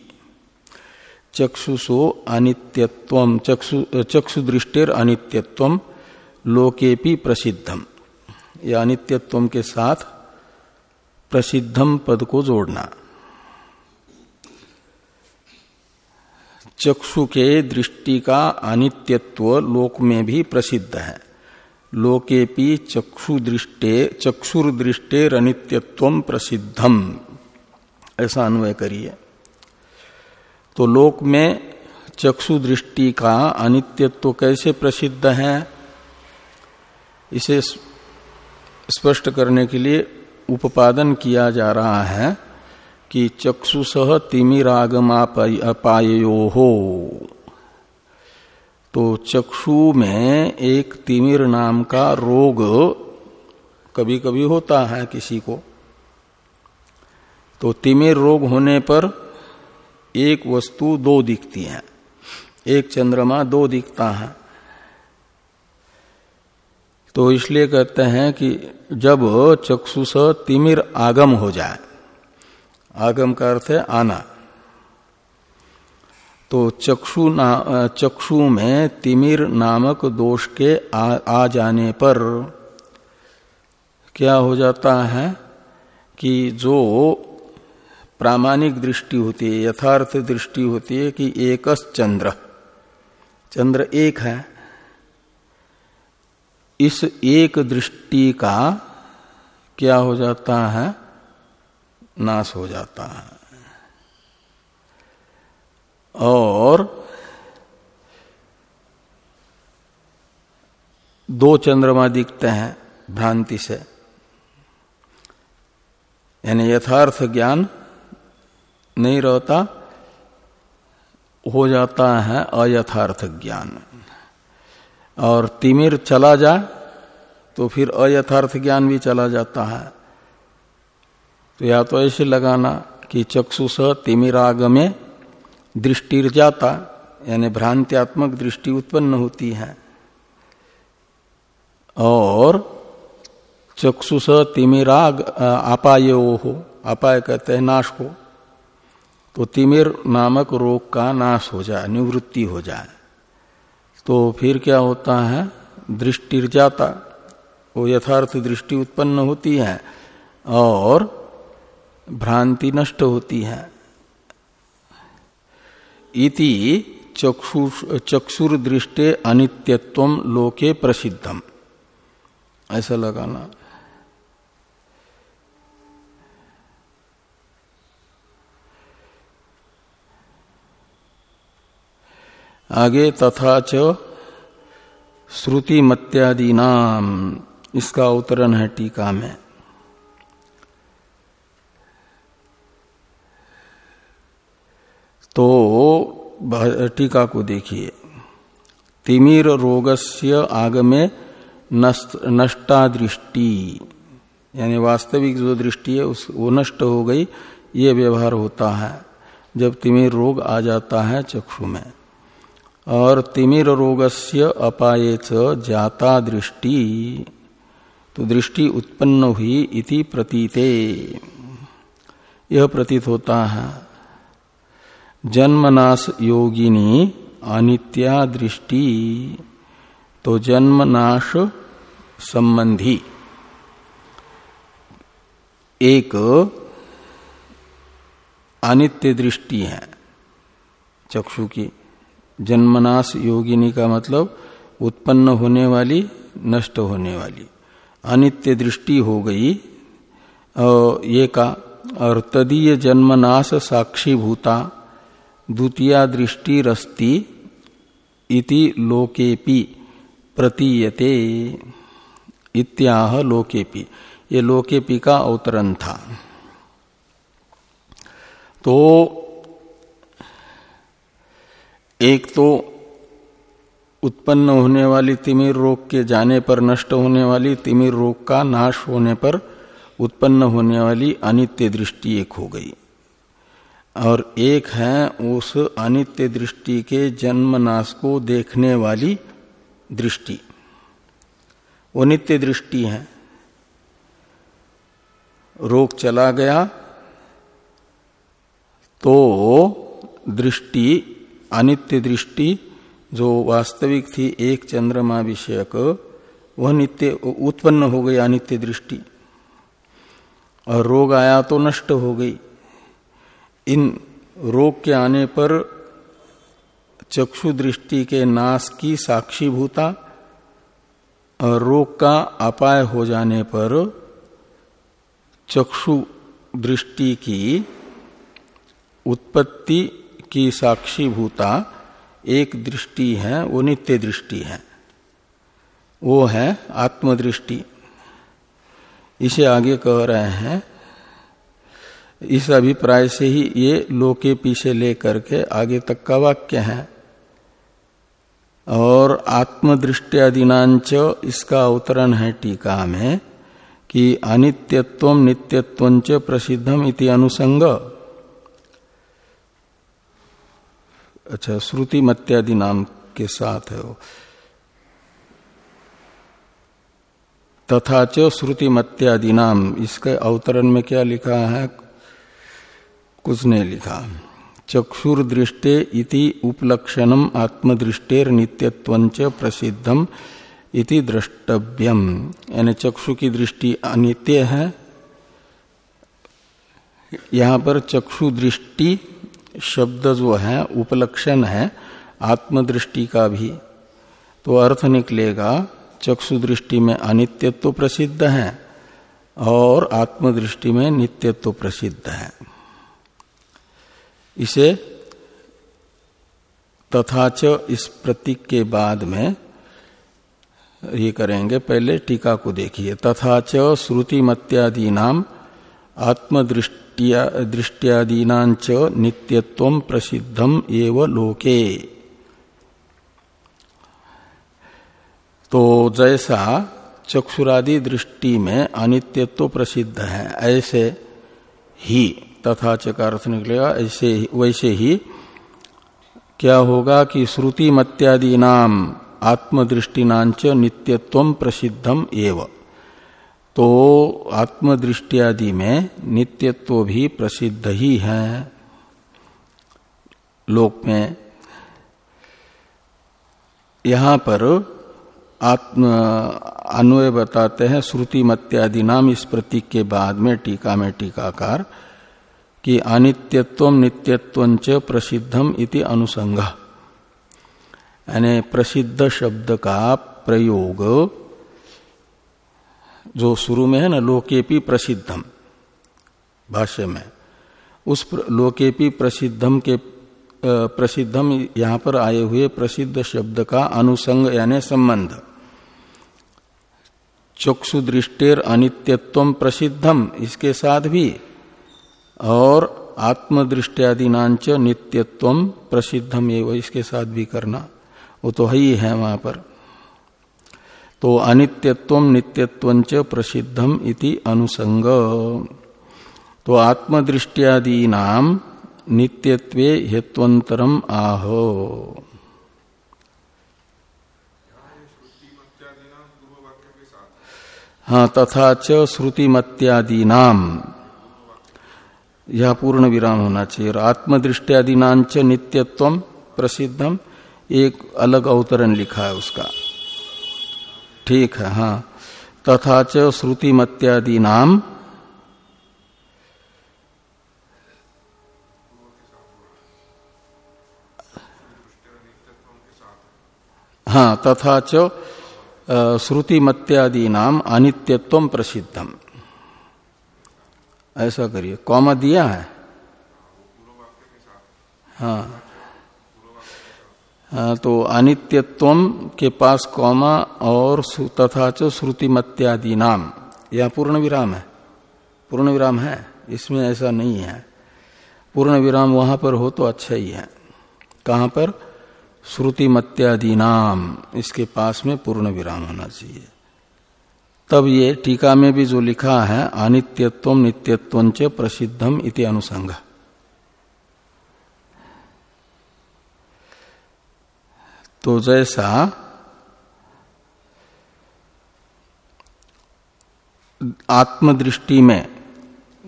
चक्षुषो अनित्यत्व, चक्षु दृष्टिर अनित्यत्व लोकेपि प्रसिद्धम। या अनित्यत्व के साथ प्रसिद्धम पद को जोड़ना। चक्षु के दृष्टि का अनित्यत्व लोक में भी प्रसिद्ध है। लोकेपि चक्षु दृष्टे चक्षुर दृष्टे अनित्यत्व प्रसिद्धम। ऐसा अन्वय करिए। तो लोक में चक्षु दृष्टि का अनित्यत्व कैसे प्रसिद्ध है, इसे स्पष्ट करने के लिए उपादन किया जा रहा है कि चक्षुष तिमिरागमापायो हो तो चक्षु में एक तिमिर नाम का रोग कभी कभी होता है किसी को। तो तिमिर रोग होने पर एक वस्तु दो दिखती है। एक चंद्रमा दो दिखता है। तो इसलिए कहते हैं कि जब चक्षुष तिमिर आगम हो जाए, आगम का अर्थ है आना। तो चक्षु ना चक्षु में तिमिर नामक दोष के आ, आ जाने पर क्या हो जाता है कि जो प्रामाणिक दृष्टि होती है यथार्थ दृष्टि होती है कि एकस चंद्र चंद्र एक है। इस एक दृष्टि का क्या हो जाता है? नाश हो जाता है। और दो चंद्रमा दिखते हैं भ्रांति से। यानी यथार्थ ज्ञान नहीं रहता, हो जाता है अयथार्थ ज्ञान। और तिमिर चला जाए तो फिर अयथार्थ ज्ञान भी चला जाता है। तो या तो ऐसे लगाना कि चक्षुष तिमिरागमे जाता यानी भ्रांत्यात्मक दृष्टि उत्पन्न होती है। और चक्षुष तिमिराग अपाय हो अपाय कहते हैं नाश को तो तिमिर नामक रोग का नाश हो जाए, निवृत्ति हो जाए। तो फिर क्या होता है? दृष्टि जाता वो यथार्थ दृष्टि उत्पन्न होती है और भ्रांति नष्ट होती है। इति चक्षुर चक्षुर अनित्यत्व लोके प्रसिद्धम। ऐसा लगाना आगे तथा च श्रुति मत्यादि नाम इसका अवतरण है टीका में। तो टीका को देखिए। तिमिर रोगस्य आगमे नष्टा दृष्टि यानी वास्तविक जो दृष्टि है, उस, वो नष्ट हो गई, ये व्यवहार होता है। जब तिमिर रोग आ जाता है चक्षु में। और तिमिर रोगस्य अपाये जाता दृष्टि तो दृष्टि उत्पन्न हुई इति प्रतीते। यह प्रतीत होता है। जन्मनाश योगिनी अनित्या दृष्टि तो जन्मनाश संबंधी। एक अनित्य दृष्टि है। चक्षु की जन्मनाश योगिनी का मतलब उत्पन्न होने वाली, नष्ट होने वाली। अनित्य दृष्टि हो गई ये का और तदीय जन्मनाश साक्षी भूता द्वितीय दृष्टि रस्ति इति लोकेपि प्रतीयते। इत्याह लोकेपि ये लोकेपि का अवतरण था। तो एक तो उत्पन्न होने वाली तिमिर रोग के जाने पर, नष्ट होने वाली तिमिर रोग का नाश होने पर उत्पन्न होने वाली अनित्य दृष्टि एक हो गई। और एक है उस अनित्य दृष्टि के जन्म नाश को देखने वाली दृष्टि। वो नित्य दृष्टि है। रोग चला गया तो दृष्टि, अनित्य दृष्टि जो वास्तविक थी एक चंद्रमा विषयक वह नित्य उत्पन्न हो गई अनित्य दृष्टि। और रोग आया तो नष्ट हो गई। इन रोग के आने पर चक्षु दृष्टि के नाश की साक्षी भूता और रोग का अपाय हो जाने पर चक्षु दृष्टि की उत्पत्ति की साक्षी भूता एक दृष्टि है, वो नित्य दृष्टि है। वो है आत्मदृष्टि। इसे आगे कह रहे हैं इस अभिप्राय से ही ये लोके पीछे लेकर के आगे तक का वाक्य है। और आत्मदृष्टियादिनाच इसका अवतरण है टीका में कि अनित्यत्व नित्यत्व च प्रसिद्धम इति अनुसंग। अच्छा श्रुति मत्यादि नाम के साथ है वो। तथा च श्रुति मत्यादि नाम, इसके अवतरण में क्या लिखा है? कुछ नहीं लिखा, चक्षुर्दृष्टे इति उपलक्षणम आत्मदृष्टेर नित्यत्व प्रसिद्धम इति द्रष्टव्यम। यानी चक्षु की दृष्टि अनित्य है। यहाँ पर चक्षु दृष्टि शब्द जो है, उपलक्षण है, आत्मदृष्टि का भी। तो अर्थ निकलेगा चक्षु दृष्टि में अनित्यत्व प्रसिद्ध है और आत्मदृष्टि में नित्यत्व प्रसिद्ध है। इसे तथाच इस प्रतीक के बाद में ये करेंगे, पहले टीका को देखिए। तथाच श्रुति मत्यादि नाम आत्मदृष्टिया, दृष्टियादीनाच नित्यत्व प्रसिद्धम एव लोके। तो जैसा चक्षुरादि दृष्टि में अनित्यत्व प्रसिद्ध है, ऐसे ही तथा का अर्थ निकलेगा। ऐसे वैसे ही क्या होगा कि श्रुति मत्यादि नाम आत्मदृष्टिनाच नित्यत्व प्रसिद्धम एव। तो आत्मदृष्टियादि में नित्यत्व भी प्रसिद्ध ही है लोक में। यहाँ पर आत्म अन्वय बताते हैं श्रुति मत्यादि नाम इस प्रतीक के बाद में टीका में टीकाकार कि अनित्यत्व नित्यत्व प्रसिद्धम इति अनुसंग। यानी प्रसिद्ध शब्द का प्रयोग जो शुरू में है ना, लोकेपी प्रसिद्धम, भाष्य में। उस लोकेपी प्रसिद्धम के प्रसिद्धम यहाँ पर आए हुए प्रसिद्ध शब्द का अनुसंग यानी संबंध। चक्षु दृष्टेर अनित्यत्व प्रसिद्धम, इसके साथ भी और आत्मदृष्टियादिनाच नित्यत्व प्रसिद्धम एवं, इसके साथ भी करना। वो तो है ही है वहाँ पर। तो अनित्यत्व नित्यत्व प्रसिद्धम इति अनुसंग। तो आत्मदृष्टियादी नाम नित्यत्वे हेत्वंतरम आहो। हाँ तथा च श्रुतिमत्यादि नाम यह पूर्ण विराम होना चाहिए। और आत्मदृष्टियादिनाच नित्यत्व प्रसिद्धम एक अलग अवतरण लिखा है उसका। ठीक है हाँ। तथा च श्रुतिमत्यादि नाम हाँ तथा च श्रुतिमत्यादि नाम अनित्यत्व प्रसिद्धम ऐसा करिए। कौमा दिया है? हाँ। हाँ तो अनित्यत्व के पास कौमा और तथा च श्रुतिमत्यादि नाम यह पूर्ण विराम है। पूर्ण विराम है। इसमें ऐसा नहीं है। पूर्ण विराम वहाँ पर हो तो अच्छा ही है। कहाँ पर? श्रुतिमत्यादि नाम इसके पास में पूर्ण विराम होना चाहिए। तब ये टीका में भी जो लिखा है, अनित्यत्व नित्यत्व प्रसिद्धम इति अनुसंग। तो जैसा आत्मदृष्टि में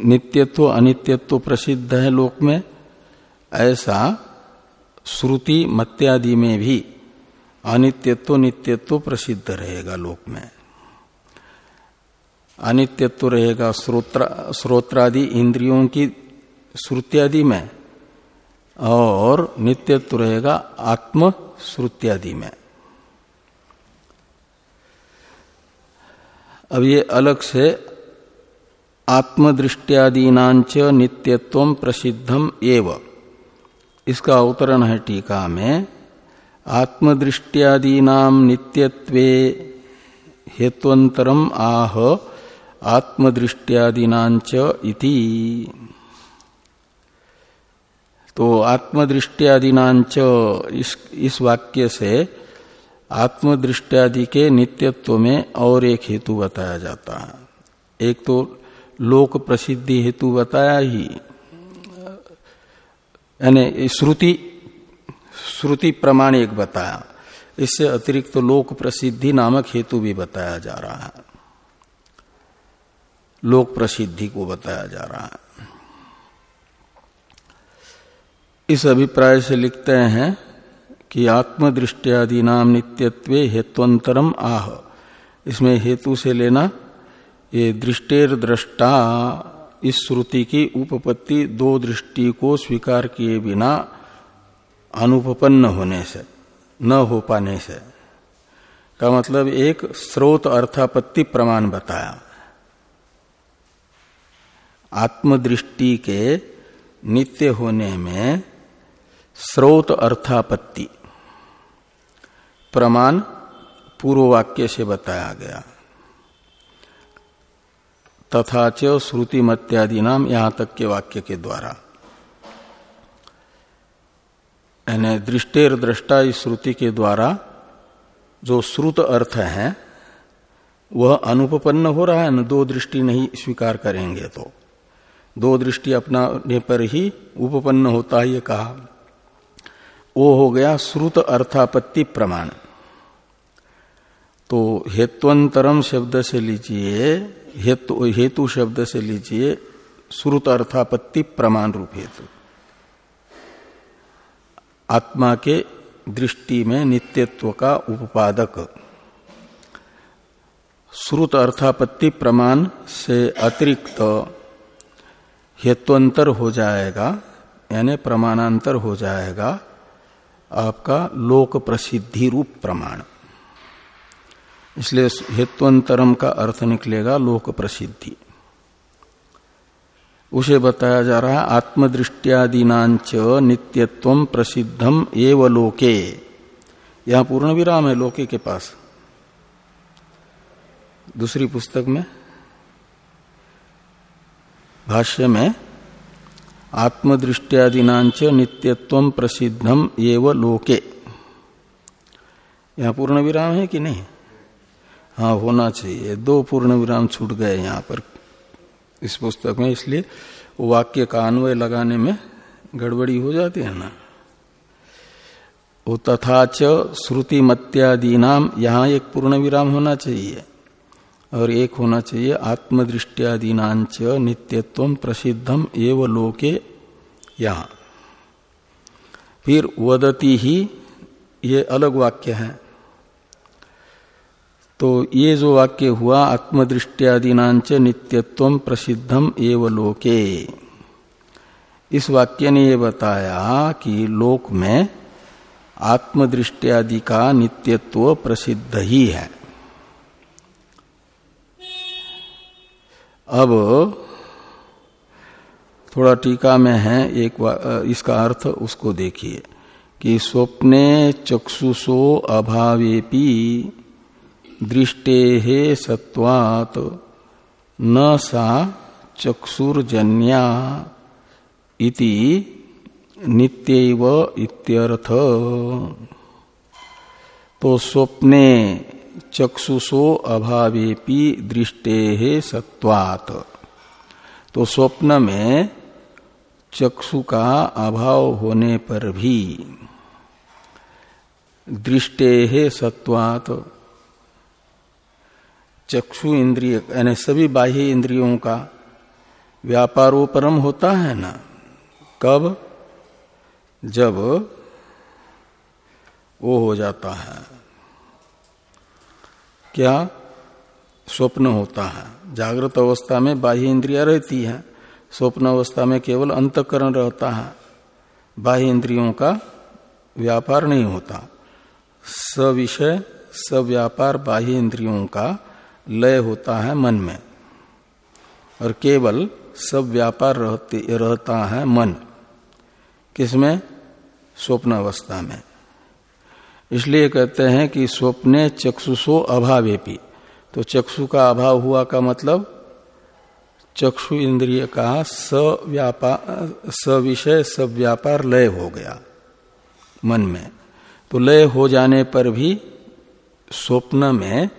नित्यत्व, अनित्यत्व प्रसिद्ध है लोक में, ऐसा श्रुति मत्यादि में भी अनित्यत्व, नित्यत्व प्रसिद्ध रहेगा लोक में। अनित्यत्व रहेगा श्रोत्रादि इंद्रियों की श्रुत्यादि में, और नित्यत्व रहेगा आत्म श्रुत्यादि में। अब ये अलग से आत्मदृष्टियादीनाच नित्यत्व प्रसिद्धम एव। इसका अवतरण है टीका में, आत्मदृष्टियादीना नित्यत्वे हेत्वंतरम आह आत्मदृष्टियादीनाच इति। तो आत्मदृष्टियादीनाच इस, इस वाक्य से आत्मदृष्टियादि के नित्यत्व में और एक हेतु बताया जाता है। एक तो लोक प्रसिद्धि हेतु बताया ही यानी श्रुति श्रुति प्रमाण एक बताया। इससे अतिरिक्त तो लोक प्रसिद्धि नामक हेतु भी बताया जा रहा है। लोक प्रसिद्धि को बताया जा रहा है। इस अभिप्राय से लिखते हैं कि आत्मदृष्टियादि नाम नित्यत्वे हेत्वंतरम आह। इसमें हेतु से लेना, ये दृष्टेर दृष्टा, इस श्रुति की उपपत्ति दो दृष्टि को स्वीकार किए बिना अनुपन्न होने से, न हो पाने से। का मतलब एक स्रोत अर्थापत्ति प्रमाण बताया। आत्मदृष्टि के नित्य होने में स्रोत अर्थापत्ति। प्रमाण पूर्व वाक्य से बताया गया। तथा च श्रुति मत्यादि नाम यहाँ तक के वाक्य के द्वारा। यानी दृष्टेर दृष्टा इस श्रुति के द्वारा जो श्रुत अर्थ है, वह अनुपन्न हो रहा है, न दो दृष्टि नहीं स्वीकार करेंगे तो। दो दृष्टि अपनाने पर ही उपपन्न होता है ये कहा। वो हो गया श्रुत अर्थापत्ति प्रमाण। तो हेत्वंतरम शब्द से लीजिए हेतु हेतु शब्द से लीजिए, श्रुत अर्थापत्ति प्रमाण रूप हेतु। आत्मा के दृष्टि में नित्यत्व का उपादक। श्रुत अर्थापत्ति प्रमाण से अतिरिक्त हेत्वंतर हो जाएगा, यानी प्रमाणांतर हो जाएगा आपका लोक प्रसिद्धि रूप प्रमाण। इसलिए हेत्वंतरम का अर्थ निकलेगा लोक प्रसिद्धि। उसे बताया जा रहा है आत्मदृष्टियादीनाच नित्यत्व प्रसिद्धम एव लोके। यहाँ पूर्ण विराम है लोके के पास। दूसरी पुस्तक में भाष्य में आत्मदृष्टियादीनाच नित्यत्व प्रसिद्धम एव लोके। यहाँ पूर्ण विराम है कि नहीं? हाँ होना चाहिए। दो पूर्ण विराम छूट गए यहाँ पर इस पुस्तक में, इसलिए वाक्य का अन्वय लगाने में गड़बड़ी हो जाती है ना? वो तथा च श्रुति मत्यादि नाम यहाँ एक पूर्ण विराम होना चाहिए। और एक होना चाहिए आत्मदृष्टियादीनाच नित्यत्व प्रसिद्धम एव लोके यहाँ। फिर वदती ही ये अलग वाक्य है। तो ये जो वाक्य हुआ आत्मदृष्टियादीनाच नित्यत्व प्रसिद्धम एव लोके, इस वाक्य ने यह बताया कि लोक में आत्मदृष्टियादि का नित्यत्व प्रसिद्ध ही है। अब थोड़ा टीका में है, एक इसका अर्थ उसको देखिए, कि स्वप्ने चक्षुषो अभावेपी दृष्टे हे सत्वात, न सा चक्षुर्जन्या इति नित्यव इत्यर्थ। तो स्वप्ने चक्षुषो अभावेपि दृष्टे सत्वात तो स्वप्न में चक्षु का अभाव होने पर भी दृष्टे सत्वात चक्षु इंद्रिय, यानी सभी बाह्य इंद्रियों का व्यापारोपरम होता है ना? कब? जब वो हो जाता है। क्या स्वप्न होता है? जागृत अवस्था में बाह्य इंद्रिया रहती है। स्वप्न अवस्था में केवल अंतकरण रहता है। बाह्य इंद्रियों का व्यापार नहीं होता। सविषय, सव्यापार बाह्य इंद्रियों का लय होता है मन में। और केवल सब व्यापार रहते, रहता है मन। किसमें? स्वप्न अवस्था में। इसलिए कहते हैं कि स्वप्ने चक्षुषो अभावेपी। तो चक्षु का अभाव हुआ का मतलब? चक्षु इंद्रिय का सव्यापार सविषय सव्यापार लय हो गया मन में। तो लय हो जाने पर भी स्वप्न में,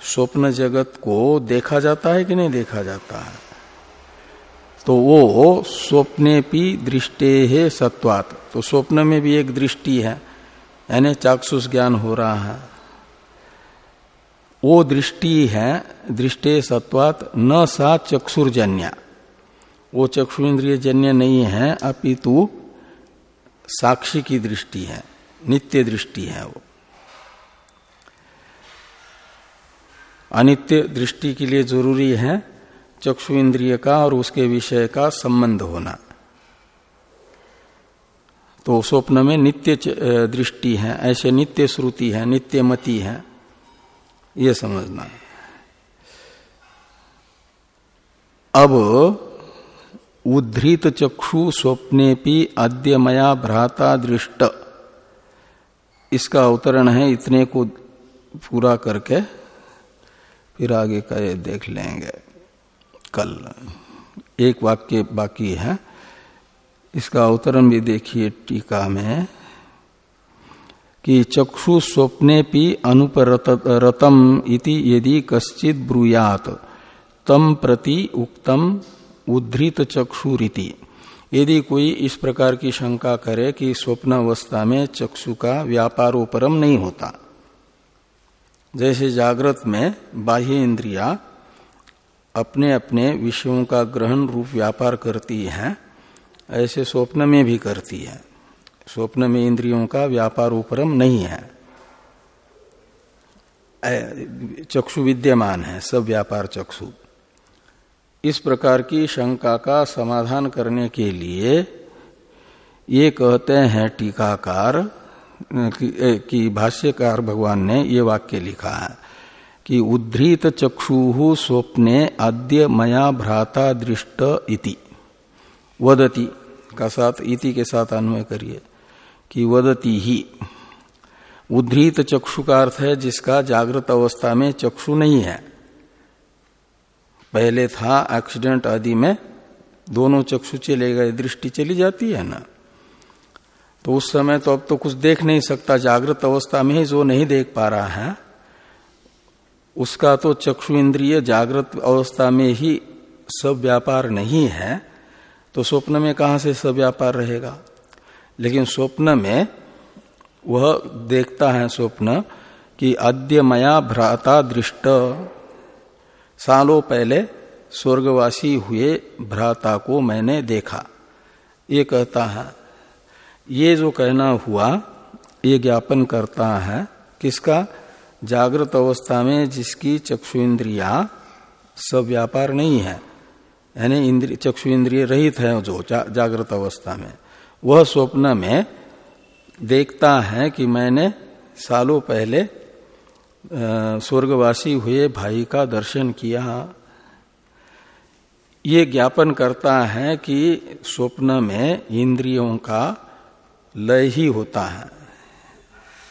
स्वप्न जगत को देखा जाता है कि नहीं देखा जाता है? तो वो स्वप्ने भी दृष्टे है सत्वात। तो स्वप्न में भी एक दृष्टि है। यानी चाक्षुष ज्ञान हो रहा है। वो दृष्टि है, दृष्टि सत्वात न सा चक्षुर्जन्य। वो चक्षु इंद्रिय जन्य नहीं है, अपितु साक्षी की दृष्टि है, नित्य दृष्टि है वो। अनित्य दृष्टि के लिए ज़रूरी है चक्षु इंद्रिय का और उसके विषय का संबंध होना। तो स्वप्न में नित्य दृष्टि है, ऐसे नित्य श्रुति है, नित्य मति है। ये समझना। अब उद्धृत चक्षु स्वप्ने भी अद्य मया भ्राता दृष्ट। इसका अवतरण है इतने को पूरा करके, फिर आगे का ये देख लेंगे। कल एक वाक्य बाकी है। इसका अवतरण भी देखिए टीका में कि चक्षु स्वप्ने पी अनुपरतम इति यदि कश्चित ब्रूयात, तम प्रति उक्तम उद्धृत चक्षुरीति यदि कोई इस प्रकार की शंका करे कि स्वप्न अवस्था में चक्षु का व्यापारोपरम नहीं होता। जैसे जागृत में बाह्य इंद्रिया अपने अपने विषयों का ग्रहण रूप व्यापार करती हैं ऐसे स्वप्न में भी करती है। स्वप्न में इंद्रियों का व्यापार उपरम नहीं है। चक्षु विद्यमान है सब व्यापार चक्षु। इस प्रकार की शंका का समाधान करने के लिए ये कहते हैं टीकाकार कि, भाष्यकार भगवान ने ये वाक्य लिखा है कि उद्धृत चक्षु स्वप्ने अद्य मया भ्राता दृष्ट इति। वदति का साथ इति के साथ अन्वय करिए कि वदति ही। उद्धृत चक्षु का अर्थ है जिसका जागृत अवस्था में चक्षु नहीं है। पहले था एक्सीडेंट आदि में दोनों चक्षु चले गए, दृष्टि चली जाती है ना। तो उस समय तो अब तो कुछ देख नहीं सकता, जागृत अवस्था में ही जो नहीं देख पा रहा है, उसका तो चक्षु इंद्रिय जागृत अवस्था में ही सब व्यापार नहीं है। तो स्वप्न में कहा से सब व्यापार रहेगा? लेकिन स्वप्न में वह देखता है स्वप्न कि अद्य मया भ्राता दृष्ट। सालों पहले स्वर्गवासी हुए भ्राता को मैंने देखा। ये कहता है, ये जो कहना हुआ, ये ज्ञापन करता है, किसका? जागृत अवस्था में जिसकी चक्षु इंद्रिया सब व्यापार नहीं है। यानी इंद्रिय, चक्षु इंद्रिय रहित है जो जागृत अवस्था में। वह स्वप्न में देखता है कि मैंने सालों पहले स्वर्गवासी हुए भाई का दर्शन किया। ये ज्ञापन करता है कि स्वप्न में इंद्रियों का लय ही होता है।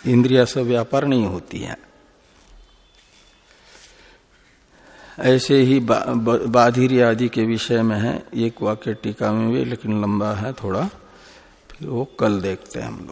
इंद्रिया से व्यापार नहीं होती है। ऐसे ही बा, बाधिरी आदि के विषय में है। एक वाक्य टीका में भी लेकिन लंबा है थोड़ा। फिर वो कल देखते हैं हम लोग।